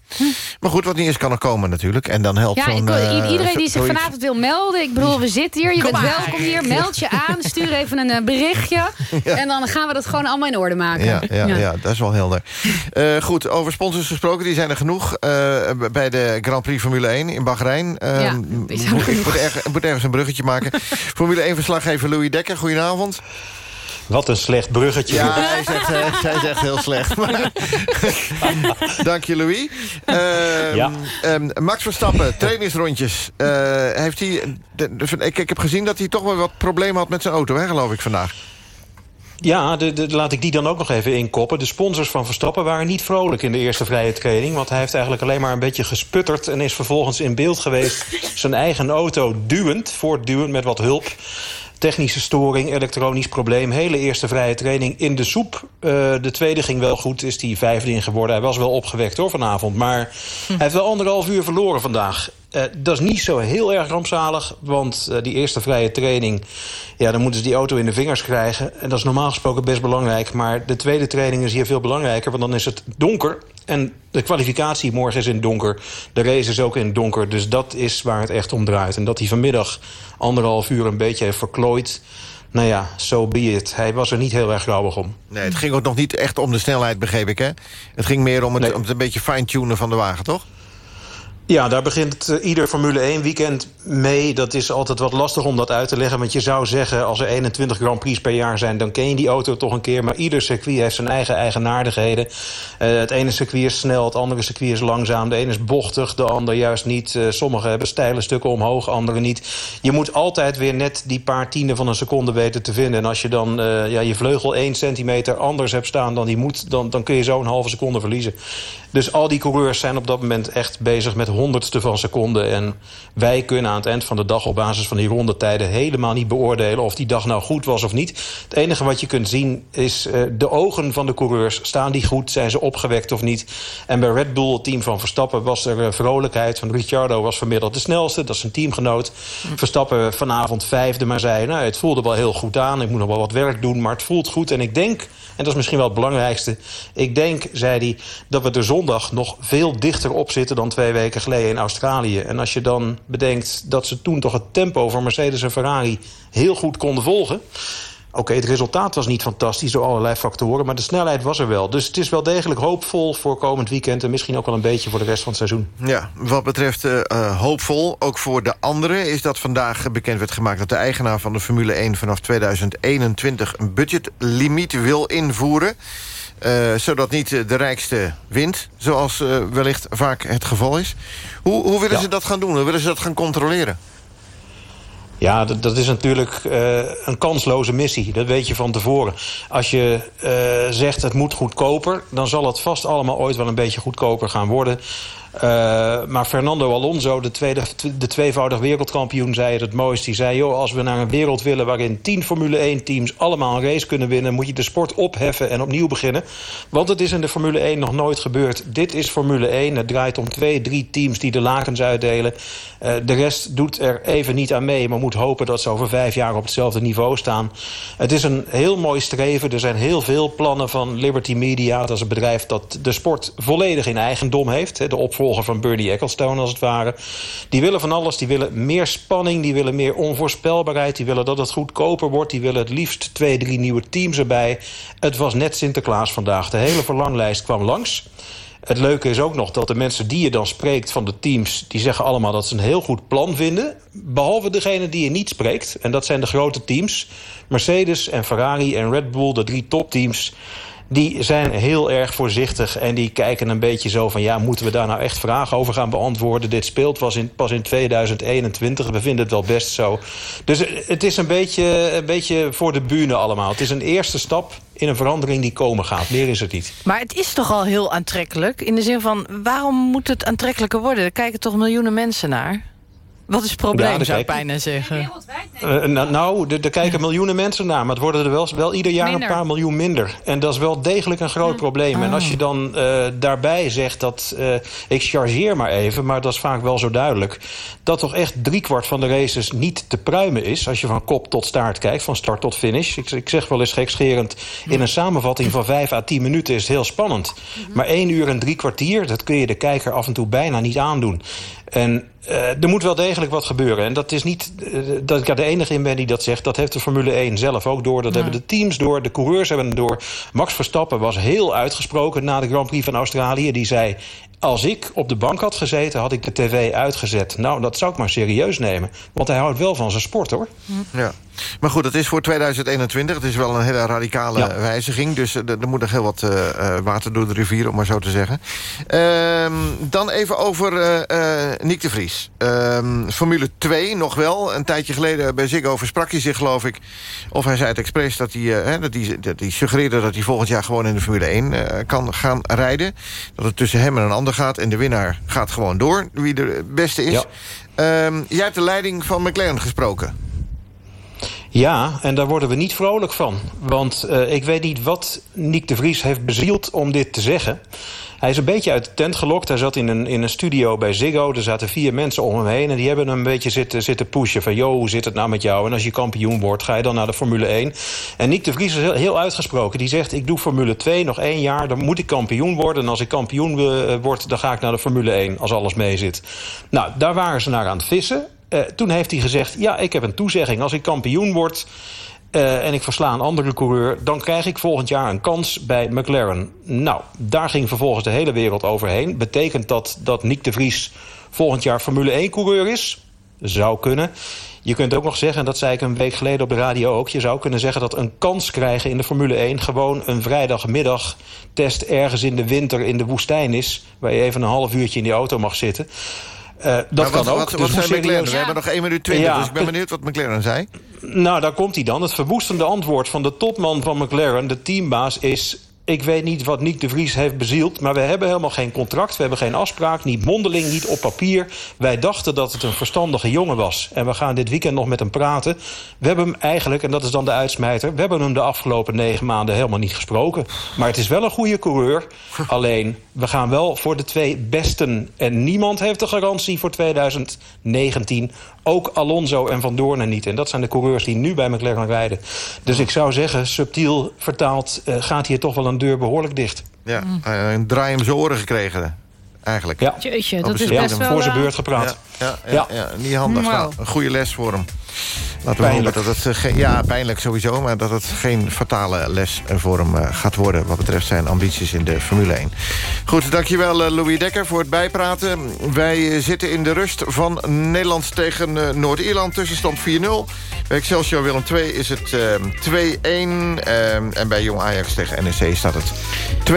S: Maar goed, wat niet is kan er komen natuurlijk. En dan helpt
V: ja,
S: zo'n...
V: Uh, iedereen die zich vanavond wil melden. Ik bedoel, we zitten hier. Je
R: Kom
V: bent
R: maar.
V: welkom hier. Meld je aan. Stuur even een uh, berichtje. Ja. En dan gaan we dat gewoon allemaal in orde maken.
S: Ja, ja, ja. ja dat is wel helder. Uh, goed, over sponsors gesproken. Die zijn er genoeg bij de Grand Prix Formule 1 in Bahrein.
V: ja,
S: moet, ik moet, erg, moet ergens een bruggetje maken. Formule 1-verslaggever Louis Dekker, goedenavond.
W: Wat een slecht bruggetje.
S: Ja, hij zegt, hij zegt heel slecht. Maar... Dank je, Louis. Uh,
W: ja.
S: um, Max Verstappen, trainingsrondjes. Uh, heeft hij, de, de, ik, ik heb gezien dat hij toch wel wat problemen had met zijn auto, hè, geloof ik, vandaag.
W: Ja, de, de, laat ik die dan ook nog even inkoppen. De sponsors van Verstappen waren niet vrolijk in de eerste vrije training. Want hij heeft eigenlijk alleen maar een beetje gesputterd... en is vervolgens in beeld geweest zijn eigen auto duwend, voortduwend met wat hulp technische storing, elektronisch probleem. Hele eerste vrije training in de soep. Uh, de tweede ging wel goed, is die vijfde in geworden. Hij was wel opgewekt hoor vanavond. Maar hm. hij heeft wel anderhalf uur verloren vandaag. Uh, dat is niet zo heel erg rampzalig. Want uh, die eerste vrije training... ja, dan moeten ze die auto in de vingers krijgen. En dat is normaal gesproken best belangrijk. Maar de tweede training is hier veel belangrijker. Want dan is het donker. En de kwalificatie morgen is in het donker. De race is ook in het donker. Dus dat is waar het echt om draait. En dat hij vanmiddag anderhalf uur een beetje heeft verklooid... Nou ja, zo so be it. Hij was er niet heel erg grauwig om.
S: Nee, het ging ook nog niet echt om de snelheid, begreep ik, hè? Het ging meer om het, nee. om het een beetje fine-tunen van de wagen, toch?
W: Ja, daar begint uh, ieder Formule 1 weekend mee. Dat is altijd wat lastig om dat uit te leggen. Want je zou zeggen, als er 21 Grand Prix per jaar zijn... dan ken je die auto toch een keer. Maar ieder circuit heeft zijn eigen eigenaardigheden. Uh, het ene circuit is snel, het andere circuit is langzaam. De ene is bochtig, de ander juist niet. Uh, Sommigen hebben steile stukken omhoog, andere niet. Je moet altijd weer net die paar tienden van een seconde weten te vinden. En als je dan ja, je vleugel 1 centimeter anders hebt staan dan die moet... dan, dan kun je zo een halve seconde verliezen. Dus al die coureurs zijn op dat moment echt bezig met honderdste van seconde. En wij kunnen aan het eind van de dag op basis van die rondetijden... helemaal niet beoordelen of die dag nou goed was of niet. Het enige wat je kunt zien is uh, de ogen van de coureurs. Staan die goed? Zijn ze opgewekt of niet? En bij Red Bull, het team van Verstappen, was er uh, vrolijkheid. Van Ricciardo was vanmiddag de snelste, dat is zijn teamgenoot. Verstappen vanavond vijfde, maar zei... nou, het voelde wel heel goed aan, ik moet nog wel wat werk doen... maar het voelt goed en ik denk, en dat is misschien wel het belangrijkste... ik denk, zei hij, dat we er zondag nog veel dichter op zitten... dan twee weken geleden in Australië. En als je dan bedenkt dat ze toen toch het tempo van Mercedes en Ferrari... heel goed konden volgen... Oké, okay, het resultaat was niet fantastisch door allerlei factoren... maar de snelheid was er wel. Dus het is wel degelijk hoopvol voor komend weekend... en misschien ook wel een beetje voor de rest van het seizoen.
S: Ja, wat betreft uh, uh, hoopvol, ook voor de anderen... is dat vandaag bekend werd gemaakt dat de eigenaar van de Formule 1... vanaf 2021 een budgetlimiet wil invoeren... Uh, zodat niet de rijkste wint, zoals uh, wellicht vaak het geval is. Hoe, hoe willen ja. ze dat gaan doen? Hoe willen ze dat gaan controleren?
W: Ja, dat, dat is natuurlijk uh, een kansloze missie. Dat weet je van tevoren. Als je uh, zegt het moet goedkoper... dan zal het vast allemaal ooit wel een beetje goedkoper gaan worden. Uh, maar Fernando Alonso, de, tweede, de tweevoudig wereldkampioen, zei het het mooist. Die zei, joh, als we naar een wereld willen waarin tien Formule 1-teams allemaal een race kunnen winnen... moet je de sport opheffen en opnieuw beginnen. Want het is in de Formule 1 nog nooit gebeurd. Dit is Formule 1. Het draait om twee, drie teams die de lakens uitdelen. Uh, de rest doet er even niet aan mee, maar moet hopen dat ze over vijf jaar op hetzelfde niveau staan. Het is een heel mooi streven. Er zijn heel veel plannen van Liberty Media. Dat is een bedrijf dat de sport volledig in eigendom heeft. De opvolger opvolger van Bernie Ecclestone als het ware. Die willen van alles. Die willen meer spanning, die willen meer onvoorspelbaarheid... die willen dat het goedkoper wordt, die willen het liefst twee, drie nieuwe teams erbij. Het was net Sinterklaas vandaag. De hele verlanglijst kwam langs... Het leuke is ook nog dat de mensen die je dan spreekt van de teams... die zeggen allemaal dat ze een heel goed plan vinden. Behalve degene die je niet spreekt. En dat zijn de grote teams. Mercedes en Ferrari en Red Bull, de drie topteams die zijn heel erg voorzichtig en die kijken een beetje zo van... ja, moeten we daar nou echt vragen over gaan beantwoorden? Dit speelt pas in, pas in 2021, we vinden het wel best zo. Dus het is een beetje, een beetje voor de bühne allemaal. Het is een eerste stap in een verandering die komen gaat. Meer is het niet.
R: Maar het is toch al heel aantrekkelijk? In de zin van, waarom moet het aantrekkelijker worden? Er kijken toch miljoenen mensen naar? Wat is het probleem,
W: Ja,
R: zou ik bijna zeggen.
W: Eh, nou, nou, er er kijken miljoenen mensen naar, maar het worden er wel, wel ieder jaar
R: Minder.
W: een paar miljoen minder. En dat is wel degelijk een groot probleem. En als je dan eh, daarbij zegt dat, eh, ik chargeer maar even, maar dat is vaak wel zo duidelijk, dat toch echt driekwart van de races niet te pruimen is, als je van kop tot staart kijkt, van start tot finish. Ik, ik zeg wel eens gekscherend, in een samenvatting van 5 à 10 minuten is het heel spannend. Maar één uur en drie kwartier, dat kun je de kijker af en toe bijna niet aandoen. En eh, er moet wel degelijk wat gebeuren. En dat is niet eh, dat ik er de enige in ben die dat zegt. Dat heeft de Formule 1 zelf ook door. Dat hebben de teams door. De coureurs hebben het door. Max Verstappen was heel uitgesproken na de Grand Prix van Australië. Die zei... Als ik op de bank had gezeten, had ik de tv uitgezet. Nou, dat zou ik maar serieus nemen. Want hij houdt wel van zijn sport, hoor.
S: Ja. Maar goed, het is voor 2021. Het is wel een hele radicale
W: Ja.
S: wijziging. Dus eh, er moet nog heel wat eh, eh, water door de rivier, om maar zo te zeggen. Ehm, dan even over eh Nick de Vries. Ehm, Formule 2 nog wel. Een tijdje geleden bij Ziggo versprak hij zich, geloof ik. Of hij zei het expres dat hij, hè, dat hij, dat hij suggereerde... dat hij volgend jaar gewoon in de Formule 1 eh, kan gaan rijden. Dat het tussen hem en een ander gaat. En de winnaar gaat gewoon door, wie de beste is.
W: Ja.
S: Ehm, jij hebt de leiding van McLaren gesproken.
W: Ja, en daar worden we niet vrolijk van. Want eh, ik weet niet wat Nick de Vries heeft bezield om dit te zeggen. Hij is een beetje uit de tent gelokt. Hij zat in een, in een studio bij Ziggo. Er zaten vier mensen om hem heen. En die hebben hem een beetje zitten, zitten pushen. Van, joh, hoe zit het nou met jou? En als je kampioen wordt, ga je dan naar de Formule 1? En Nick de Vries is heel, uitgesproken. Die zegt, ik doe Formule 2 nog één jaar. Dan moet ik kampioen worden. En als ik kampioen eh, word, dan ga ik naar de Formule 1. Als alles mee zit. Nou, daar waren ze naar aan het vissen. Eh, toen heeft hij gezegd, ja, ik heb een toezegging. Als ik kampioen word eh, en ik versla een andere coureur... dan krijg ik volgend jaar een kans bij McLaren. Nou, daar ging vervolgens de hele wereld overheen. Betekent dat dat Nick de Vries volgend jaar Formule 1-coureur is? Zou kunnen. Je kunt ook nog zeggen, en dat zei ik een week geleden op de radio ook... je zou kunnen zeggen dat een kans krijgen in de Formule 1... gewoon een vrijdagmiddag test ergens in de winter in de woestijn is... waar je even een half uurtje in die auto mag zitten... Eh, dat
S: Maar wat,
W: kan ook.
S: Wat,
W: Dus
S: wat
W: hoe
S: zei McLaren?
W: serieus-
S: We hebben nog 1 minuut 20,
W: Ja,
S: dus ik ben benieuwd wat McLaren zei.
W: Nou, daar komt hij dan. Het verwoestende antwoord van de topman van McLaren, de teambaas, is... Ik weet niet wat Nick de Vries heeft bezield... maar we hebben helemaal geen contract, we hebben geen afspraak... niet mondeling, niet op papier. Wij dachten dat het een verstandige jongen was. En we gaan dit weekend nog met hem praten. We hebben hem eigenlijk, en dat is dan de uitsmijter... we hebben hem de afgelopen negen maanden helemaal niet gesproken. Maar het is wel een goede coureur. Alleen, we gaan wel voor de twee besten. En niemand heeft de garantie voor 2019. Ook Alonso en Van Doornen niet. En dat zijn de coureurs die nu bij McLaren rijden. Dus ik zou zeggen, subtiel vertaald... eh, gaat hier toch wel een deur behoorlijk dicht.
S: Ja, eh, een draai om zijn oren gekregen, eigenlijk.
W: Ja.
V: Jeetje, dat is best wel...
W: voor zijn
V: eh,
W: beurt gepraat.
S: Ja, ja, ja, ja, niet handig. Nou, een goede les voor hem. Laten we
W: Pijnlijk.
S: hopen dat het eh, geen, ja, pijnlijk sowieso, maar dat het geen fatale les voor hem eh, gaat worden wat betreft zijn ambities in de Formule 1. Goed, dankjewel eh, Louis Dekker voor het bijpraten. Wij zitten in de rust van Nederland tegen eh, Noord-Ierland, tussenstand 4-0. Bij Excelsior Willem 2 is het eh, 2-1 eh, en bij Jong Ajax tegen NEC staat het 2-0.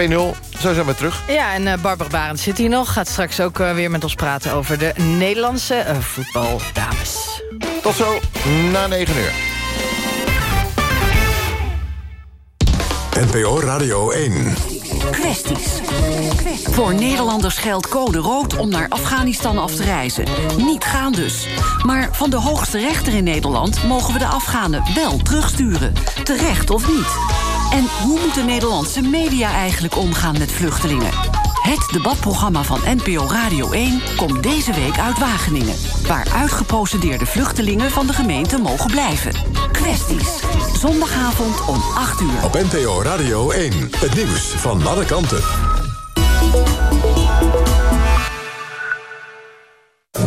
S: Zo zijn we terug.
R: Ja, en eh, Barbara Barend zit hier nog. Gaat straks ook weer met ons praten over de Nederlandse voetbaldames.
S: Tot zo, na 9 uur.
P: NPO Radio 1.
Q: Kwesties. Voor Nederlanders geldt code rood om naar Afghanistan af te reizen. Niet gaan dus. Maar van de hoogste rechter in Nederland mogen we de Afghanen wel terugsturen. Terecht of niet? En hoe moeten Nederlandse media eigenlijk omgaan met vluchtelingen? Het debatprogramma van NPO Radio 1 komt deze week uit Wageningen... waar uitgeprocedeerde vluchtelingen van de gemeente mogen blijven. Kwesties. Zondagavond om 8 uur.
P: Op NPO Radio 1. Het nieuws van alle kanten.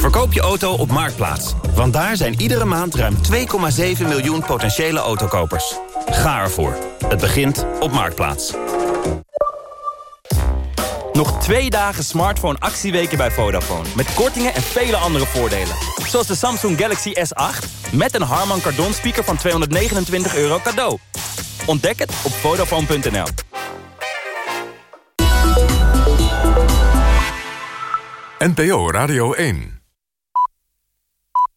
X: Verkoop je auto op Marktplaats. Want daar zijn iedere maand ruim 2,7 miljoen potentiële autokopers. Ga ervoor. Het begint op Marktplaats.
Y: Nog twee dagen smartphone actieweken bij Vodafone. Met kortingen en vele andere voordelen. Zoals de Samsung Galaxy S8 met een Harman Kardon speaker van 229 euro cadeau. Ontdek het op Vodafone.nl.
P: NPO Radio 1